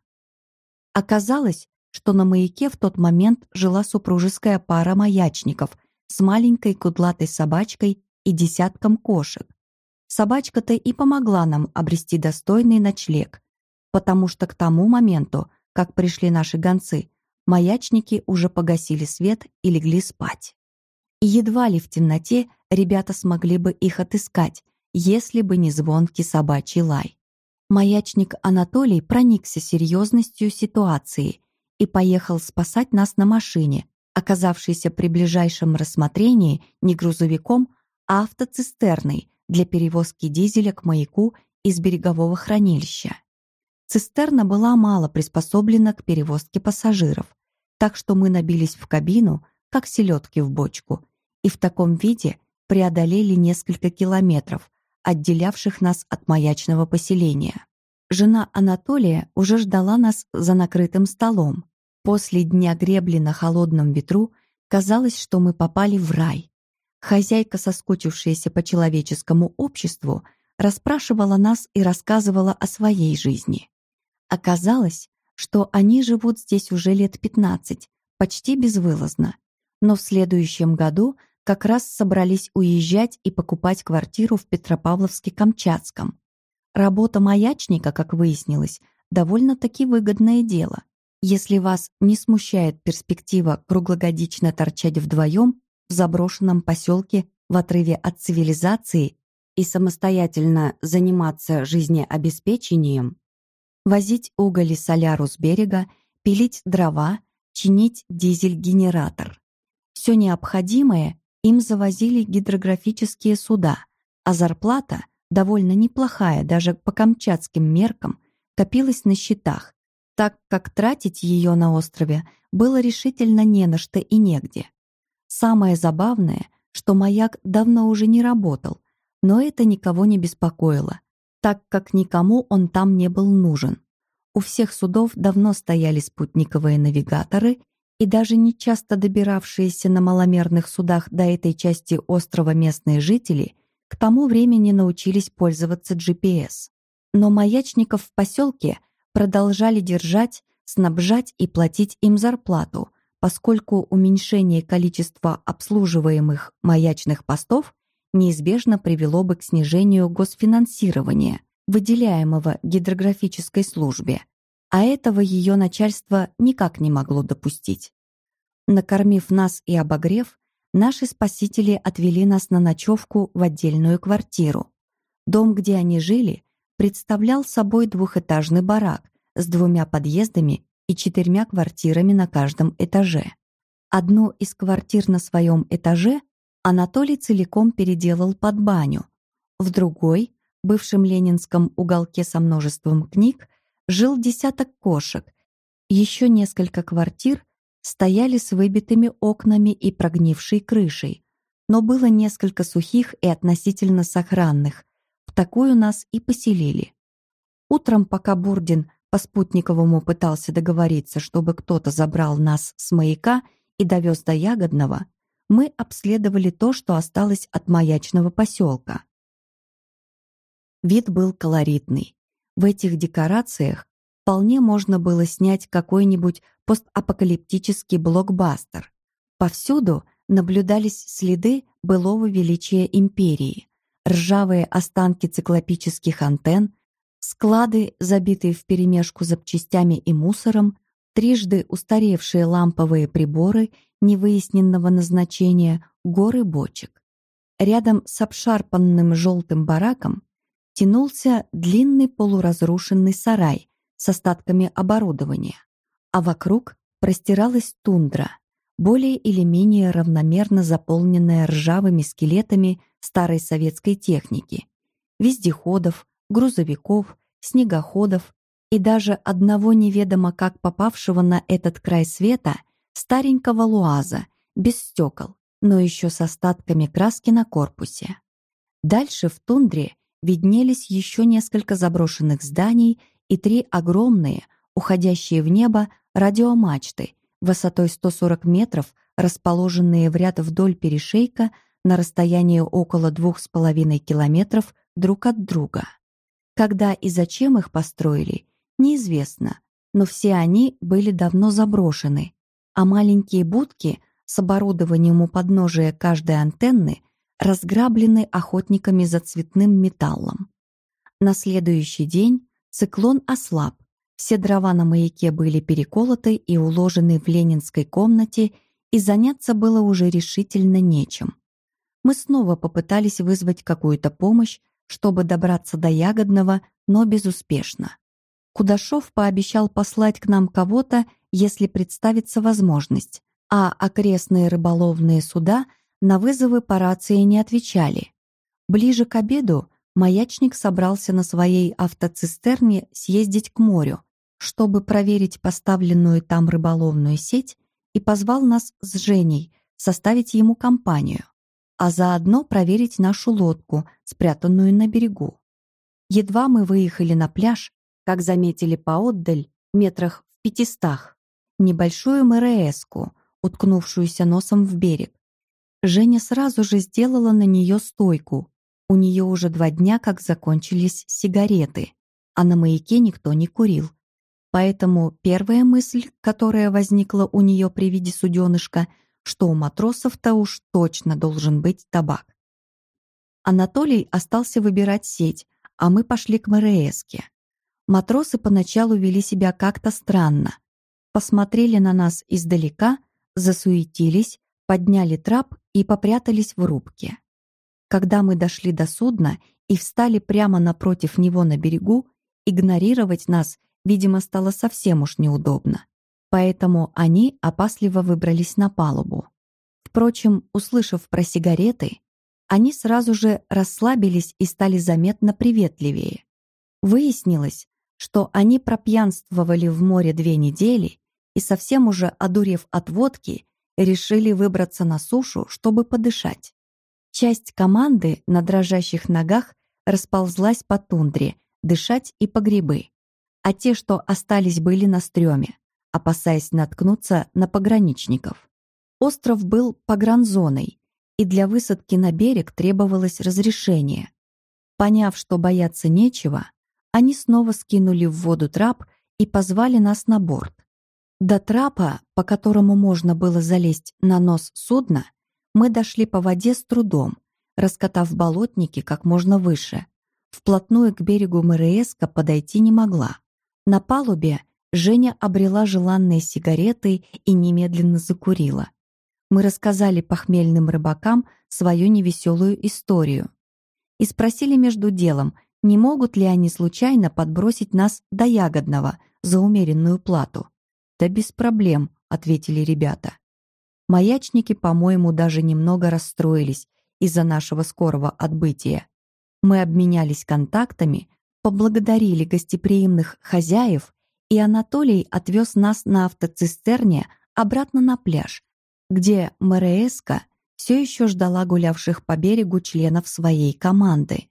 Оказалось, что на маяке в тот момент жила супружеская пара маячников с маленькой кудлатой собачкой и десятком кошек, Собачка-то и помогла нам обрести достойный ночлег, потому что к тому моменту, как пришли наши гонцы, маячники уже погасили свет и легли спать. И едва ли в темноте ребята смогли бы их отыскать, если бы не звонкий собачий лай. Маячник Анатолий проникся серьезностью ситуации и поехал спасать нас на машине, оказавшейся при ближайшем рассмотрении не грузовиком, а автоцистерной, для перевозки дизеля к маяку из берегового хранилища. Цистерна была мало приспособлена к перевозке пассажиров, так что мы набились в кабину, как селедки в бочку, и в таком виде преодолели несколько километров, отделявших нас от маячного поселения. Жена Анатолия уже ждала нас за накрытым столом. После дня гребли на холодном ветру казалось, что мы попали в рай. Хозяйка, соскучившаяся по человеческому обществу, расспрашивала нас и рассказывала о своей жизни. Оказалось, что они живут здесь уже лет 15, почти безвылазно, но в следующем году как раз собрались уезжать и покупать квартиру в Петропавловске-Камчатском. Работа маячника, как выяснилось, довольно-таки выгодное дело. Если вас не смущает перспектива круглогодично торчать вдвоем в заброшенном поселке в отрыве от цивилизации и самостоятельно заниматься жизнеобеспечением, возить уголь и соляру с берега, пилить дрова, чинить дизель-генератор. Все необходимое им завозили гидрографические суда, а зарплата, довольно неплохая даже по камчатским меркам, копилась на счетах, так как тратить ее на острове было решительно не на что и негде. Самое забавное, что маяк давно уже не работал, но это никого не беспокоило, так как никому он там не был нужен. У всех судов давно стояли спутниковые навигаторы, и даже нечасто добиравшиеся на маломерных судах до этой части острова местные жители к тому времени научились пользоваться GPS. Но маячников в поселке продолжали держать, снабжать и платить им зарплату, поскольку уменьшение количества обслуживаемых маячных постов неизбежно привело бы к снижению госфинансирования, выделяемого гидрографической службе, а этого ее начальство никак не могло допустить. Накормив нас и обогрев, наши спасители отвели нас на ночевку в отдельную квартиру. Дом, где они жили, представлял собой двухэтажный барак с двумя подъездами и четырьмя квартирами на каждом этаже. Одну из квартир на своем этаже Анатолий целиком переделал под баню. В другой, бывшем ленинском уголке со множеством книг, жил десяток кошек. Еще несколько квартир стояли с выбитыми окнами и прогнившей крышей, но было несколько сухих и относительно сохранных. В такую нас и поселили. Утром, пока Бурдин по спутниковому пытался договориться, чтобы кто-то забрал нас с маяка и довез до Ягодного, мы обследовали то, что осталось от маячного поселка. Вид был колоритный. В этих декорациях вполне можно было снять какой-нибудь постапокалиптический блокбастер. Повсюду наблюдались следы былого величия империи, ржавые останки циклопических антенн, склады, забитые вперемешку запчастями и мусором, трижды устаревшие ламповые приборы невыясненного назначения, горы бочек. Рядом с обшарпанным желтым бараком тянулся длинный полуразрушенный сарай с остатками оборудования, а вокруг простиралась тундра, более или менее равномерно заполненная ржавыми скелетами старой советской техники, вездеходов, грузовиков, снегоходов и даже одного неведомо как попавшего на этот край света старенького луаза, без стекол, но еще с остатками краски на корпусе. Дальше в тундре виднелись еще несколько заброшенных зданий и три огромные, уходящие в небо, радиомачты высотой 140 метров, расположенные в ряд вдоль перешейка на расстоянии около двух с половиной километров друг от друга. Когда и зачем их построили, неизвестно, но все они были давно заброшены, а маленькие будки с оборудованием у подножия каждой антенны разграблены охотниками за цветным металлом. На следующий день циклон ослаб, все дрова на маяке были переколоты и уложены в ленинской комнате, и заняться было уже решительно нечем. Мы снова попытались вызвать какую-то помощь, чтобы добраться до Ягодного, но безуспешно. Кудашов пообещал послать к нам кого-то, если представится возможность, а окрестные рыболовные суда на вызовы по рации не отвечали. Ближе к обеду маячник собрался на своей автоцистерне съездить к морю, чтобы проверить поставленную там рыболовную сеть и позвал нас с Женей составить ему компанию, а заодно проверить нашу лодку, спрятанную на берегу. Едва мы выехали на пляж, как заметили поотдаль, метрах в пятистах, небольшую МРСку, уткнувшуюся носом в берег. Женя сразу же сделала на нее стойку. У нее уже два дня как закончились сигареты, а на маяке никто не курил. Поэтому первая мысль, которая возникла у нее при виде суденышка, что у матросов-то уж точно должен быть табак. Анатолий остался выбирать сеть, а мы пошли к МРСке. Матросы поначалу вели себя как-то странно. Посмотрели на нас издалека, засуетились, подняли трап и попрятались в рубке. Когда мы дошли до судна и встали прямо напротив него на берегу, игнорировать нас видимо, стало совсем уж неудобно. Поэтому они опасливо выбрались на палубу. Впрочем, услышав про сигареты, они сразу же расслабились и стали заметно приветливее. Выяснилось, что они пропьянствовали в море две недели и совсем уже одурев от водки, решили выбраться на сушу, чтобы подышать. Часть команды на дрожащих ногах расползлась по тундре, дышать и по грибы а те, что остались, были на стреме, опасаясь наткнуться на пограничников. Остров был погранзоной, и для высадки на берег требовалось разрешение. Поняв, что бояться нечего, они снова скинули в воду трап и позвали нас на борт. До трапа, по которому можно было залезть на нос судна, мы дошли по воде с трудом, раскатав болотники как можно выше. Вплотную к берегу МРСка подойти не могла. На палубе Женя обрела желанные сигареты и немедленно закурила. Мы рассказали похмельным рыбакам свою невеселую историю. И спросили между делом, не могут ли они случайно подбросить нас до Ягодного за умеренную плату. «Да без проблем», — ответили ребята. Маячники, по-моему, даже немного расстроились из-за нашего скорого отбытия. Мы обменялись контактами, поблагодарили гостеприимных хозяев, и Анатолий отвез нас на автоцистерне обратно на пляж, где МРСК все еще ждала гулявших по берегу членов своей команды.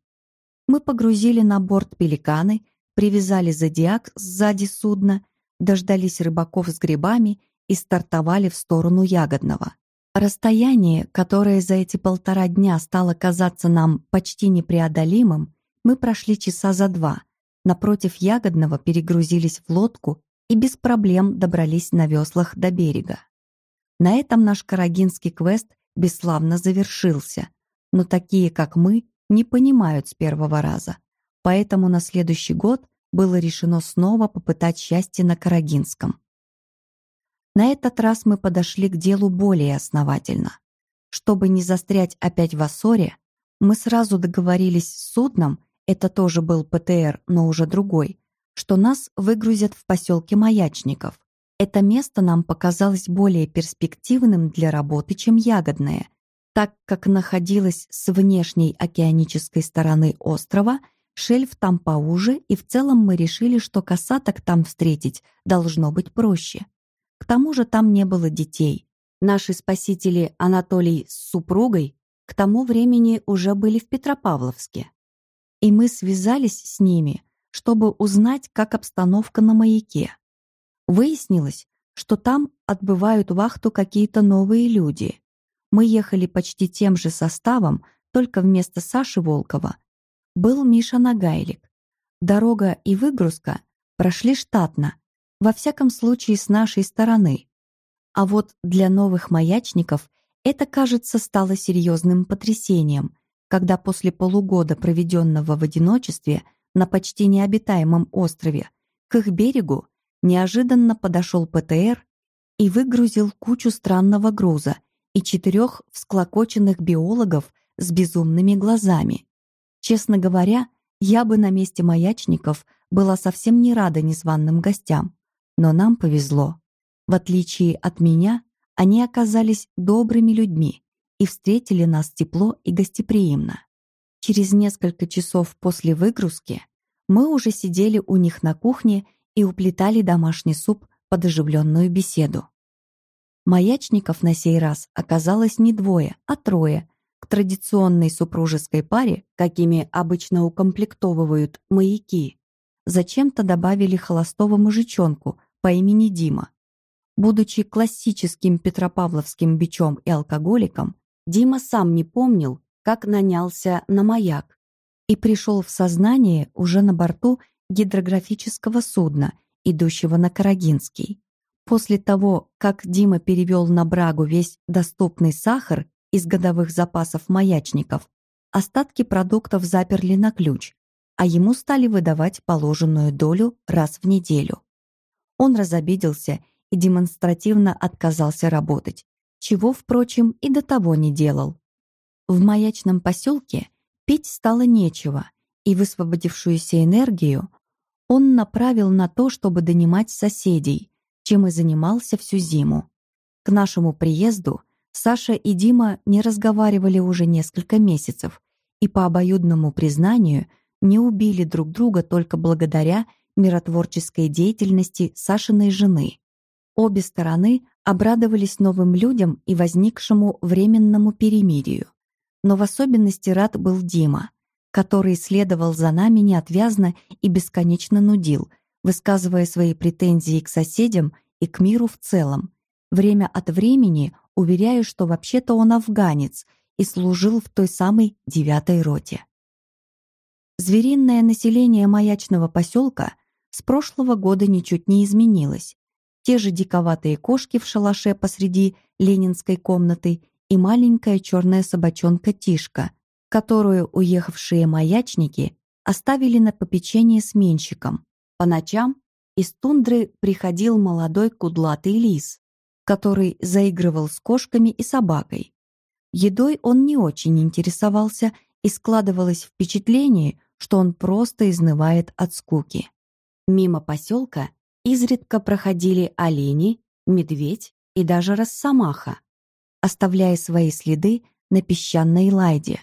Мы погрузили на борт пеликаны, привязали зодиак сзади судна, дождались рыбаков с грибами и стартовали в сторону Ягодного. Расстояние, которое за эти полтора дня стало казаться нам почти непреодолимым, мы прошли часа за два. Напротив Ягодного перегрузились в лодку и без проблем добрались на веслах до берега. На этом наш карагинский квест бесславно завершился, но такие, как мы, не понимают с первого раза. Поэтому на следующий год было решено снова попытать счастье на Карагинском. На этот раз мы подошли к делу более основательно. Чтобы не застрять опять в Ассоре, мы сразу договорились с судном, это тоже был ПТР, но уже другой, что нас выгрузят в поселке Маячников. Это место нам показалось более перспективным для работы, чем Ягодное, так как находилось с внешней океанической стороны острова, шельф там поуже, и в целом мы решили, что касаток там встретить должно быть проще. К тому же там не было детей. Наши спасители Анатолий с супругой к тому времени уже были в Петропавловске. И мы связались с ними, чтобы узнать, как обстановка на маяке. Выяснилось, что там отбывают вахту какие-то новые люди. Мы ехали почти тем же составом, только вместо Саши Волкова был Миша Нагайлик. Дорога и выгрузка прошли штатно, во всяком случае с нашей стороны. А вот для новых маячников это, кажется, стало серьезным потрясением, когда после полугода, проведенного в одиночестве на почти необитаемом острове, к их берегу неожиданно подошел ПТР и выгрузил кучу странного груза и четырех всклокоченных биологов с безумными глазами. Честно говоря, я бы на месте маячников была совсем не рада незваным гостям. Но нам повезло. В отличие от меня, они оказались добрыми людьми и встретили нас тепло и гостеприимно. Через несколько часов после выгрузки мы уже сидели у них на кухне и уплетали домашний суп под оживленную беседу. Маячников на сей раз оказалось не двое, а трое. К традиционной супружеской паре, какими обычно укомплектовывают маяки, зачем-то добавили холостого мужичонку, по имени Дима. Будучи классическим петропавловским бичом и алкоголиком, Дима сам не помнил, как нанялся на маяк и пришел в сознание уже на борту гидрографического судна, идущего на Карагинский. После того, как Дима перевел на Брагу весь доступный сахар из годовых запасов маячников, остатки продуктов заперли на ключ, а ему стали выдавать положенную долю раз в неделю. Он разобиделся и демонстративно отказался работать, чего, впрочем, и до того не делал. В маячном поселке пить стало нечего, и высвободившуюся энергию он направил на то, чтобы донимать соседей, чем и занимался всю зиму. К нашему приезду Саша и Дима не разговаривали уже несколько месяцев и по обоюдному признанию не убили друг друга только благодаря миротворческой деятельности Сашиной жены. Обе стороны обрадовались новым людям и возникшему временному перемирию. Но в особенности рад был Дима, который следовал за нами неотвязно и бесконечно нудил, высказывая свои претензии к соседям и к миру в целом, время от времени уверяя, что вообще-то он афганец и служил в той самой девятой роте. Звериное население маячного поселка – с прошлого года ничуть не изменилось. Те же диковатые кошки в шалаше посреди ленинской комнаты и маленькая черная собачонка Тишка, которую уехавшие маячники оставили на попечение сменщиком. По ночам из тундры приходил молодой кудлатый лис, который заигрывал с кошками и собакой. Едой он не очень интересовался, и складывалось впечатление, что он просто изнывает от скуки. Мимо поселка изредка проходили олени, медведь и даже росомаха, оставляя свои следы на песчаной лайде.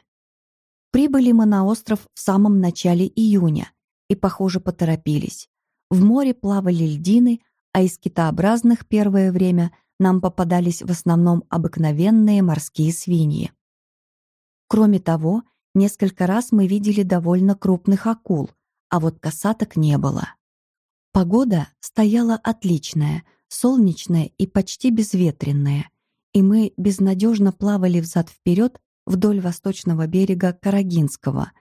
Прибыли мы на остров в самом начале июня и, похоже, поторопились. В море плавали льдины, а из китообразных первое время нам попадались в основном обыкновенные морские свиньи. Кроме того, несколько раз мы видели довольно крупных акул — а вот касаток не было. Погода стояла отличная, солнечная и почти безветренная, и мы безнадежно плавали взад-вперед вдоль восточного берега Карагинского,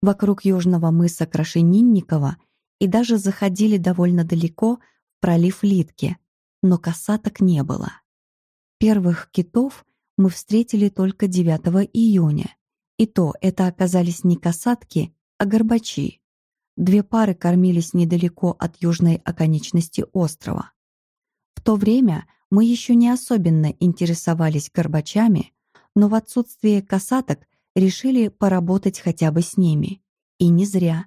вокруг южного мыса Крашенинникова и даже заходили довольно далеко в пролив Литки, но касаток не было. Первых китов мы встретили только 9 июня, и то это оказались не касатки, а горбачи. Две пары кормились недалеко от южной оконечности острова. В то время мы еще не особенно интересовались горбачами, но в отсутствие касаток решили поработать хотя бы с ними. И не зря.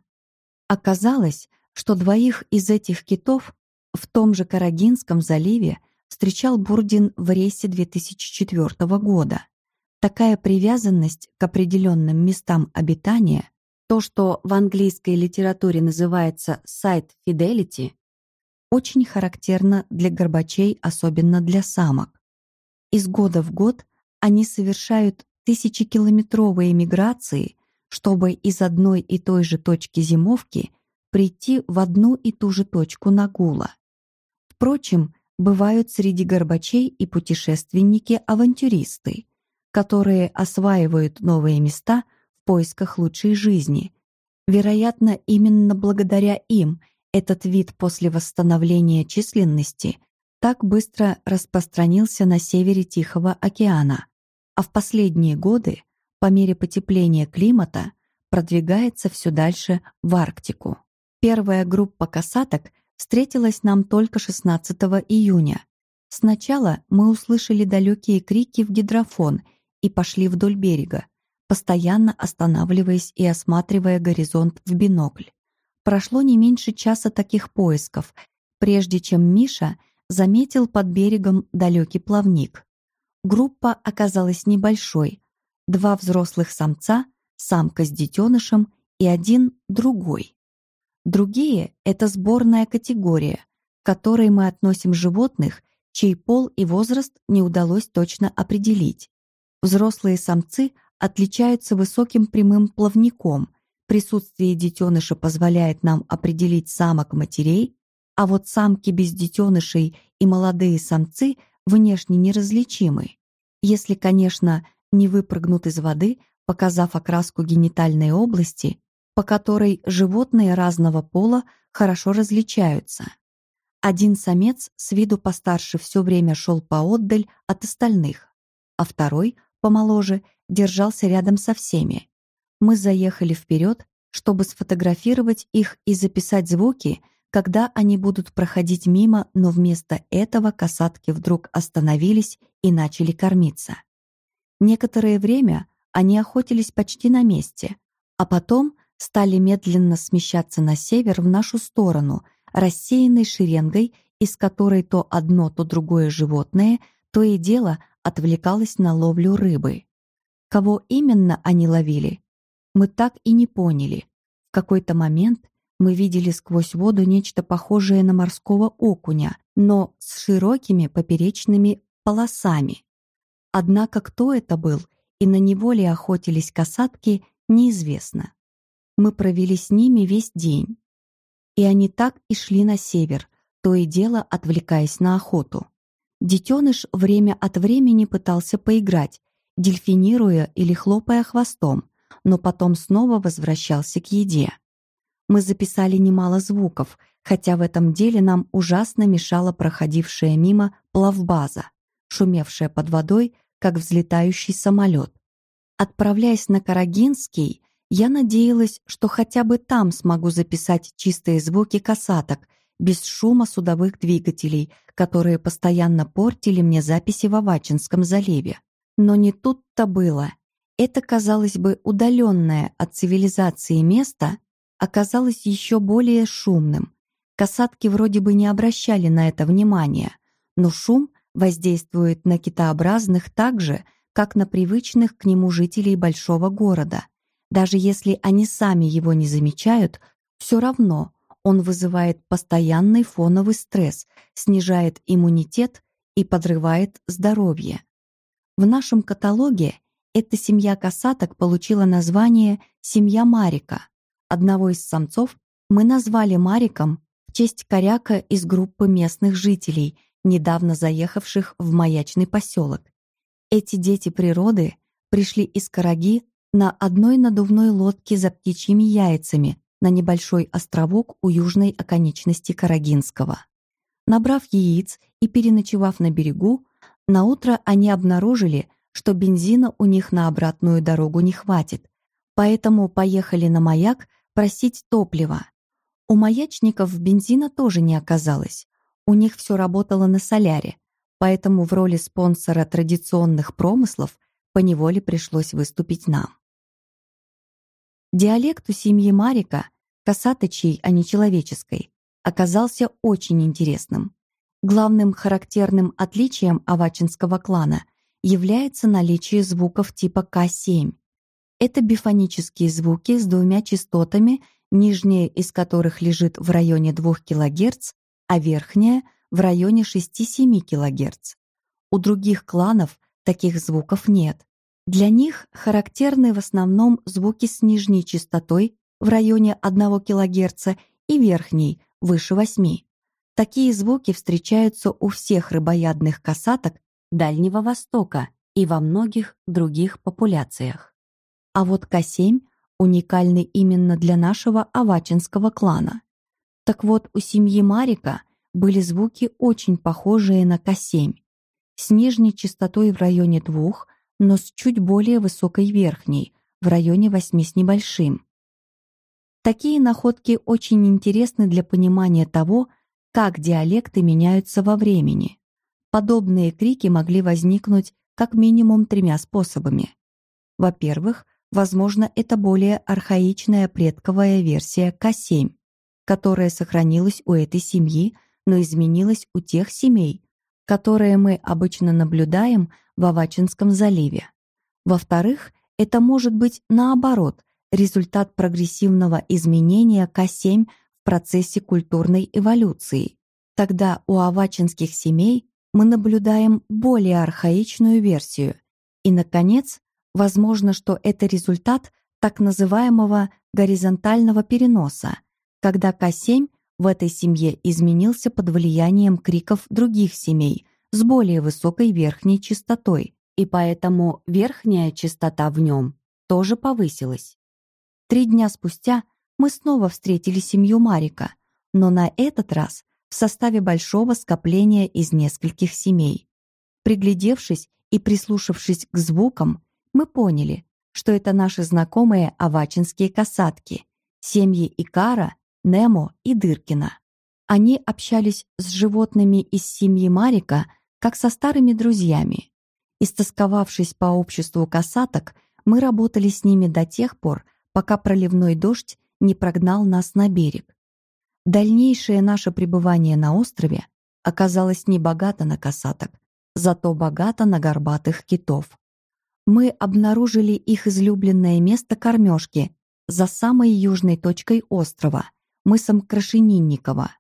Оказалось, что двоих из этих китов в том же Карагинском заливе встречал Бурдин в рейсе 2004 года. Такая привязанность к определенным местам обитания, то, что в английской литературе называется «site fidelity», очень характерно для горбачей, особенно для самок. Из года в год они совершают тысячекилометровые миграции, чтобы из одной и той же точки зимовки прийти в одну и ту же точку нагула. Впрочем, бывают среди горбачей и путешественники-авантюристы, которые осваивают новые места в поисках лучшей жизни. Вероятно, именно благодаря им этот вид после восстановления численности так быстро распространился на севере Тихого океана, а в последние годы, по мере потепления климата, продвигается все дальше в Арктику. Первая группа касаток встретилась нам только 16 июня. Сначала мы услышали далекие крики в гидрофон и пошли вдоль берега, постоянно останавливаясь и осматривая горизонт в бинокль. Прошло не меньше часа таких поисков, прежде чем Миша заметил под берегом далекий плавник. Группа оказалась небольшой. Два взрослых самца, самка с детенышем и один другой. Другие — это сборная категория, к которой мы относим животных, чей пол и возраст не удалось точно определить. Взрослые самцы отличаются высоким прямым плавником, присутствие детеныша позволяет нам определить самок матерей, а вот самки без детенышей и молодые самцы внешне неразличимы, если, конечно, не выпрыгнут из воды, показав окраску генитальной области по которой животные разного пола хорошо различаются. Один самец с виду постарше все время шел поотдаль от остальных, а второй, помоложе, держался рядом со всеми. Мы заехали вперед, чтобы сфотографировать их и записать звуки, когда они будут проходить мимо, но вместо этого касатки вдруг остановились и начали кормиться. Некоторое время они охотились почти на месте, а потом стали медленно смещаться на север в нашу сторону, рассеянной шеренгой, из которой то одно, то другое животное то и дело отвлекалось на ловлю рыбы. Кого именно они ловили, мы так и не поняли. В какой-то момент мы видели сквозь воду нечто похожее на морского окуня, но с широкими поперечными полосами. Однако кто это был и на него ли охотились касатки, неизвестно. Мы провели с ними весь день. И они так и шли на север, то и дело отвлекаясь на охоту. Детеныш время от времени пытался поиграть, дельфинируя или хлопая хвостом, но потом снова возвращался к еде. Мы записали немало звуков, хотя в этом деле нам ужасно мешала проходившая мимо плавбаза, шумевшая под водой, как взлетающий самолет. Отправляясь на Карагинский, я надеялась, что хотя бы там смогу записать чистые звуки касаток, без шума судовых двигателей, которые постоянно портили мне записи в Авачинском заливе. Но не тут-то было. Это, казалось бы, удаленное от цивилизации место оказалось еще более шумным. Касатки вроде бы не обращали на это внимания, но шум воздействует на китообразных так же, как на привычных к нему жителей большого города. Даже если они сами его не замечают, все равно он вызывает постоянный фоновый стресс, снижает иммунитет и подрывает здоровье. В нашем каталоге эта семья касаток получила название «Семья Марика», одного из самцов, мы назвали Мариком в честь коряка из группы местных жителей, недавно заехавших в маячный поселок. Эти дети природы пришли из Караги на одной надувной лодке за птичьими яйцами на небольшой островок у южной оконечности Карагинского. Набрав яиц и переночевав на берегу, наутро они обнаружили, что бензина у них на обратную дорогу не хватит, поэтому поехали на маяк просить топлива. У маячников бензина тоже не оказалось. У них все работало на соляре, поэтому в роли спонсора традиционных промыслов поневоле пришлось выступить нам. Диалект у семьи Марика, косаточей, а не человеческой, оказался очень интересным. Главным характерным отличием авачинского клана является наличие звуков типа К7. Это бифонические звуки с двумя частотами, нижняя из которых лежит в районе 2 кГц, а верхняя — в районе 6-7 кГц. У других кланов таких звуков нет. Для них характерны в основном звуки с нижней частотой в районе 1 кГц и верхней, выше 8. Такие звуки встречаются у всех рыбоядных касаток Дальнего Востока и во многих других популяциях. А вот К7 уникальны именно для нашего авачинского клана. Так вот, у семьи Марика были звуки очень похожие на К7, с нижней частотой в районе 2, но с чуть более высокой верхней, в районе 8 с небольшим. Такие находки очень интересны для понимания того, как диалекты меняются во времени. Подобные крики могли возникнуть как минимум тремя способами. Во-первых, возможно, это более архаичная предковая версия К7, которая сохранилась у этой семьи, но изменилась у тех семей, которые мы обычно наблюдаем в Авачинском заливе. Во-вторых, это может быть наоборот, результат прогрессивного изменения К7 в процессе культурной эволюции. Тогда у авачинских семей мы наблюдаем более архаичную версию. И, наконец, возможно, что это результат так называемого горизонтального переноса, когда К7 в этой семье изменился под влиянием криков других семей с более высокой верхней частотой, и поэтому верхняя частота в нем тоже повысилась. Три дня спустя мы снова встретили семью Марика, но на этот раз в составе большого скопления из нескольких семей. Приглядевшись и прислушавшись к звукам, мы поняли, что это наши знакомые авачинские касатки, семьи Икара, Немо и Дыркина. Они общались с животными из семьи Марика, как со старыми друзьями. Истосковавшись по обществу касаток, мы работали с ними до тех пор, пока проливной дождь не прогнал нас на берег. Дальнейшее наше пребывание на острове оказалось не богато на касаток, зато богато на горбатых китов. Мы обнаружили их излюбленное место кормежки за самой южной точкой острова, мысом Крашенинникова.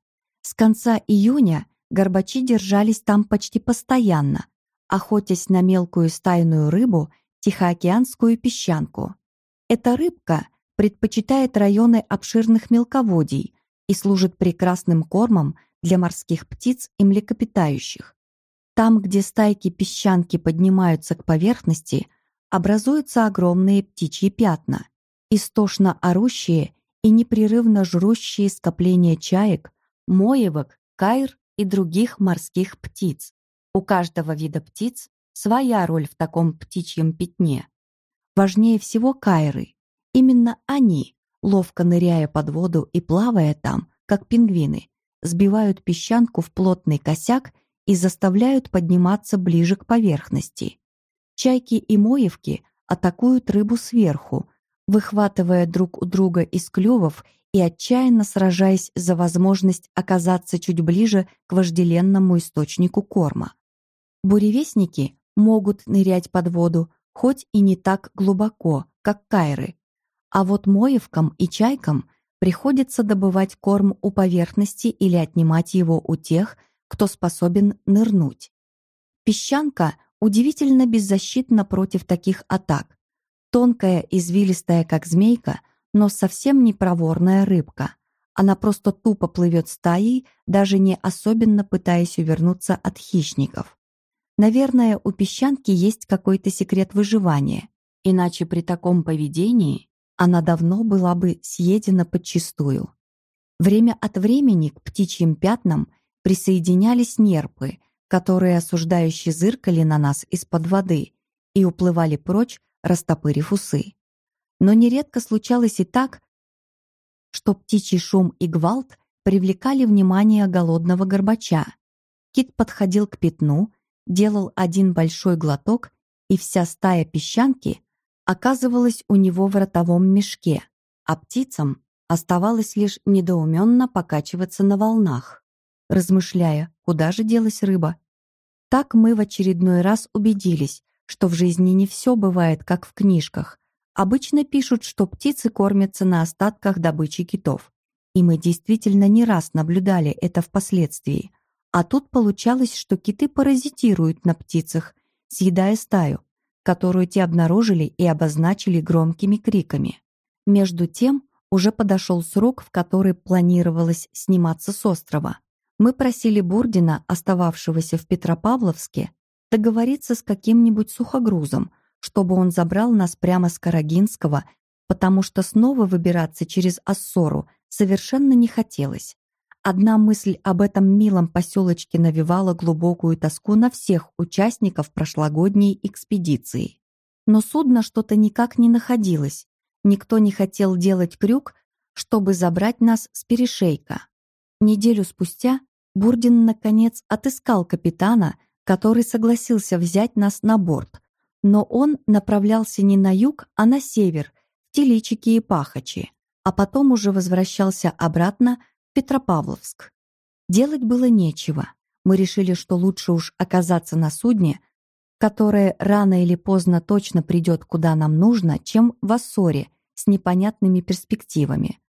С конца июня горбачи держались там почти постоянно, охотясь на мелкую стайную рыбу, тихоокеанскую песчанку. Эта рыбка предпочитает районы обширных мелководий, и служит прекрасным кормом для морских птиц и млекопитающих. Там, где стайки песчанки поднимаются к поверхности, образуются огромные птичьи пятна, истошно орущие и непрерывно жрущие скопления чаек, моевок, кайр и других морских птиц. У каждого вида птиц своя роль в таком птичьем пятне. Важнее всего кайры. Именно они ловко ныряя под воду и плавая там, как пингвины, сбивают песчанку в плотный косяк и заставляют подниматься ближе к поверхности. Чайки и моевки атакуют рыбу сверху, выхватывая друг у друга из клювов и отчаянно сражаясь за возможность оказаться чуть ближе к вожделенному источнику корма. Буревестники могут нырять под воду, хоть и не так глубоко, как кайры, а вот моевкам и чайкам приходится добывать корм у поверхности или отнимать его у тех, кто способен нырнуть. Песчанка удивительно беззащитна против таких атак. Тонкая, извилистая, как змейка, но совсем не проворная рыбка. Она просто тупо плывет стаей, даже не особенно пытаясь увернуться от хищников. Наверное, у песчанки есть какой-то секрет выживания, иначе при таком поведении она давно была бы съедена подчистую. Время от времени к птичьим пятнам присоединялись нерпы, которые осуждающие зыркали на нас из-под воды и уплывали прочь, растопырив усы. Но нередко случалось и так, что птичий шум и гвалт привлекали внимание голодного горбача. Кит подходил к пятну, делал один большой глоток, и вся стая песчанки оказывалась у него в ротовом мешке, а птицам оставалось лишь недоуменно покачиваться на волнах, размышляя, куда же делась рыба. Так мы в очередной раз убедились, что в жизни не все бывает, как в книжках. Обычно пишут, что птицы кормятся на остатках добычи китов. И мы действительно не раз наблюдали это впоследствии. А тут получалось, что киты паразитируют на птицах, съедая стаю, которую те обнаружили и обозначили громкими криками. Между тем, уже подошел срок, в который планировалось сниматься с острова. Мы просили Бурдина, остававшегося в Петропавловске, договориться с каким-нибудь сухогрузом, чтобы он забрал нас прямо с Карагинского, потому что снова выбираться через Ассору совершенно не хотелось. Одна мысль об этом милом поселочке навевала глубокую тоску на всех участников прошлогодней экспедиции. Но судно что-то никак не находилось. Никто не хотел делать крюк, чтобы забрать нас с перешейка. Неделю спустя Бурдин, наконец, отыскал капитана, который согласился взять нас на борт, но он направлялся не на юг, а на север, в Теличики и Пахачи, а потом уже возвращался обратно Петропавловск. Делать было нечего. Мы решили, что лучше уж оказаться на судне, которое рано или поздно точно придет куда нам нужно, чем в Ассоре с непонятными перспективами.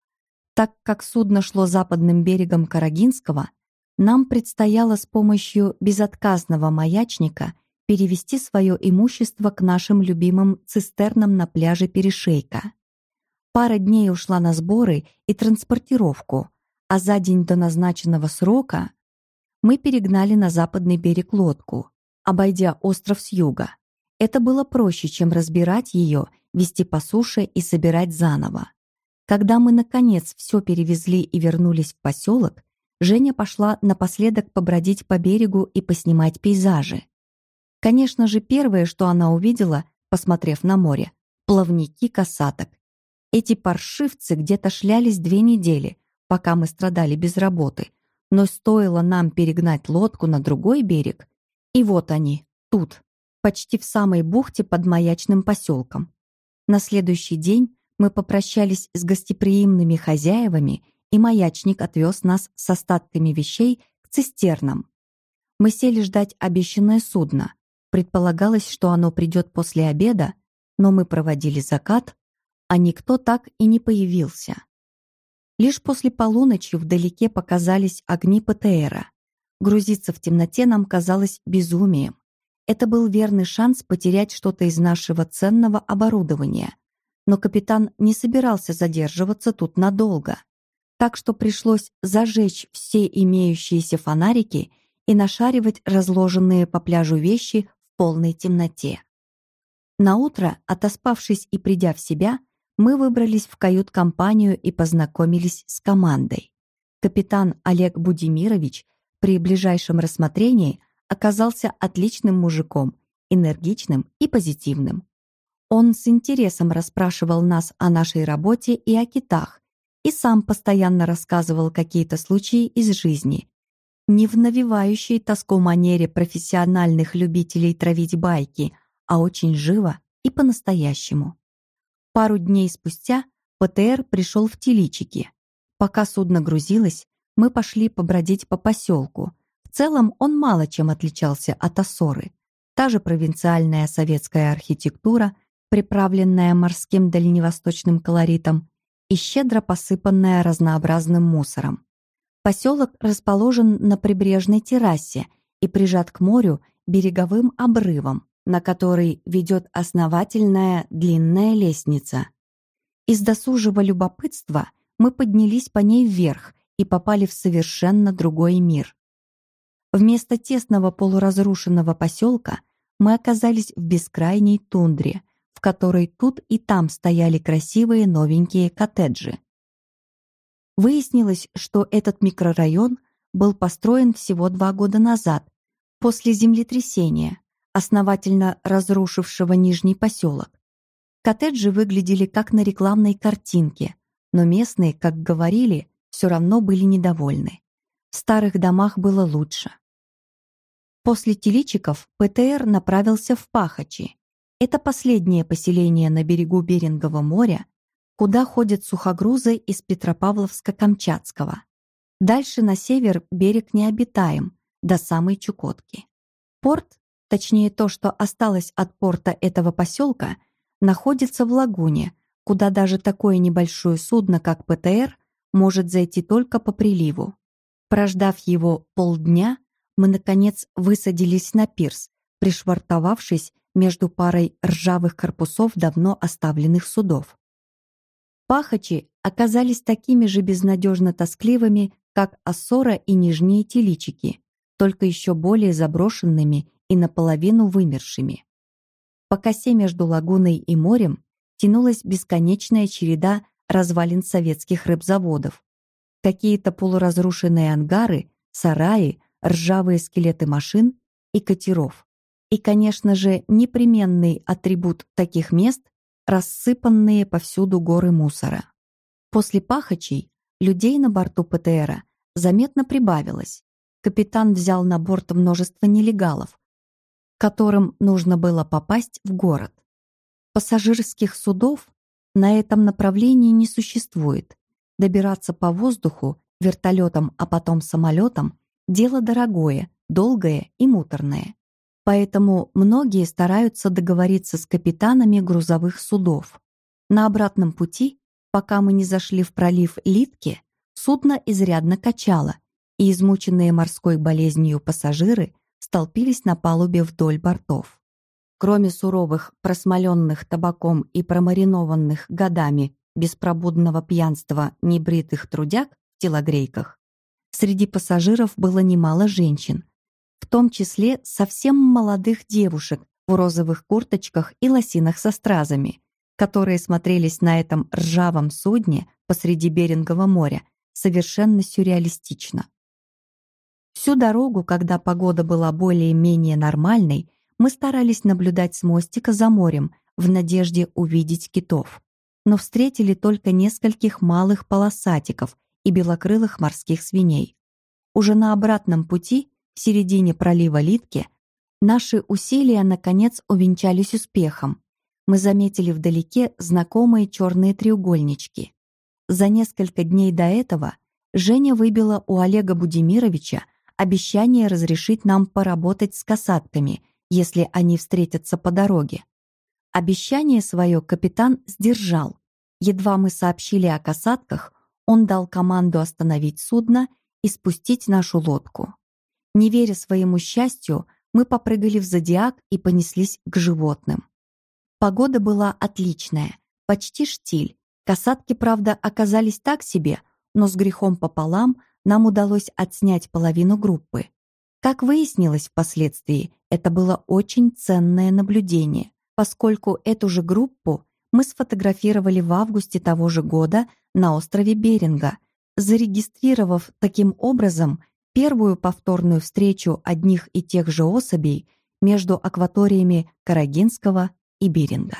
Так как судно шло западным берегом Карагинского, нам предстояло с помощью безотказного маячника перевести свое имущество к нашим любимым цистернам на пляже Перешейка. Пара дней ушла на сборы и транспортировку, а за день до назначенного срока мы перегнали на западный берег лодку, обойдя остров с юга. Это было проще, чем разбирать ее, вести по суше и собирать заново. Когда мы, наконец, все перевезли и вернулись в поселок, Женя пошла напоследок побродить по берегу и поснимать пейзажи. Конечно же, первое, что она увидела, посмотрев на море, плавники касаток. Эти паршивцы где-то шлялись две недели, пока мы страдали без работы. Но стоило нам перегнать лодку на другой берег, и вот они, тут, почти в самой бухте под маячным поселком. На следующий день мы попрощались с гостеприимными хозяевами, и маячник отвез нас с остатками вещей к цистернам. Мы сели ждать обещанное судно. Предполагалось, что оно придет после обеда, но мы проводили закат, а никто так и не появился. Лишь после полуночи вдалеке показались огни ПТРа. Грузиться в темноте нам казалось безумием. Это был верный шанс потерять что-то из нашего ценного оборудования. Но капитан не собирался задерживаться тут надолго. Так что пришлось зажечь все имеющиеся фонарики и нашаривать разложенные по пляжу вещи в полной темноте. Наутро, отоспавшись и придя в себя, мы выбрались в кают-компанию и познакомились с командой. Капитан Олег Будимирович при ближайшем рассмотрении оказался отличным мужиком, энергичным и позитивным. Он с интересом расспрашивал нас о нашей работе и о китах, и сам постоянно рассказывал какие-то случаи из жизни, не в навевающей тоску манере профессиональных любителей травить байки, а очень живо и по-настоящему. Пару дней спустя ПТР пришел в Теличики. Пока судно грузилось, мы пошли побродить по поселку. В целом он мало чем отличался от Ассоры. Та же провинциальная советская архитектура, приправленная морским дальневосточным колоритом и щедро посыпанная разнообразным мусором. Поселок расположен на прибрежной террасе и прижат к морю береговым обрывом, на который ведет основательная длинная лестница. Из досужего любопытства мы поднялись по ней вверх и попали в совершенно другой мир. Вместо тесного полуразрушенного поселка мы оказались в бескрайней тундре, в которой тут и там стояли красивые новенькие коттеджи. Выяснилось, что этот микрорайон был построен всего два года назад, после землетрясения, основательно разрушившего Нижний поселок. Коттеджи выглядели как на рекламной картинке, но местные, как говорили, все равно были недовольны. В старых домах было лучше. После Теличиков ПТР направился в Пахачи. Это последнее поселение на берегу Берингового моря, куда ходят сухогрузы из Петропавловска-Камчатского. Дальше на север берег необитаем, до самой Чукотки. Порт, точнее то, что осталось от порта этого поселка, находится в лагуне, куда даже такое небольшое судно, как ПТР, может зайти только по приливу. Прождав его полдня, мы, наконец, высадились на пирс, пришвартовавшись между парой ржавых корпусов давно оставленных судов. Пахачи оказались такими же безнадежно тоскливыми, как Ассора и нижние теличики, только еще более заброшенными и наполовину вымершими. По косе между лагуной и морем тянулась бесконечная череда развалин советских рыбзаводов. Какие-то полуразрушенные ангары, сараи, ржавые скелеты машин и катеров. И, конечно же, непременный атрибут таких мест — рассыпанные повсюду горы мусора. После пахачей людей на борту ПТРа заметно прибавилось. Капитан взял на борт множество нелегалов, которым нужно было попасть в город. Пассажирских судов на этом направлении не существует. Добираться по воздуху, вертолетом, а потом самолетом Дело дорогое, долгое и муторное. Поэтому многие стараются договориться с капитанами грузовых судов. На обратном пути, пока мы не зашли в пролив Литки, судно изрядно качало, и измученные морской болезнью пассажиры столпились на палубе вдоль бортов. Кроме суровых, просмоленных табаком и промаринованных годами беспробудного пьянства небритых трудяг в телогрейках, Среди пассажиров было немало женщин, в том числе совсем молодых девушек в розовых курточках и лосинах со стразами, которые смотрелись на этом ржавом судне посреди Берингового моря совершенно сюрреалистично. Всю дорогу, когда погода была более-менее нормальной, мы старались наблюдать с мостика за морем в надежде увидеть китов, но встретили только нескольких малых полосатиков и белокрылых морских свиней. Уже на обратном пути, в середине пролива Литки, наши усилия, наконец, увенчались успехом. Мы заметили вдалеке знакомые черные треугольнички. За несколько дней до этого Женя выбила у Олега Будимировича обещание разрешить нам поработать с касатками, если они встретятся по дороге. Обещание свое капитан сдержал. Едва мы сообщили о касатках, он дал команду остановить судно и спустить нашу лодку. Не веря своему счастью, мы попрыгали в зодиак и понеслись к животным. Погода была отличная, почти штиль. Касатки, правда, оказались так себе, но с грехом пополам нам удалось отснять половину группы. Как выяснилось впоследствии, это было очень ценное наблюдение, поскольку эту же группу мы сфотографировали в августе того же года на острове Беринга, зарегистрировав таким образом первую повторную встречу одних и тех же особей между акваториями Карагинского и Беринга.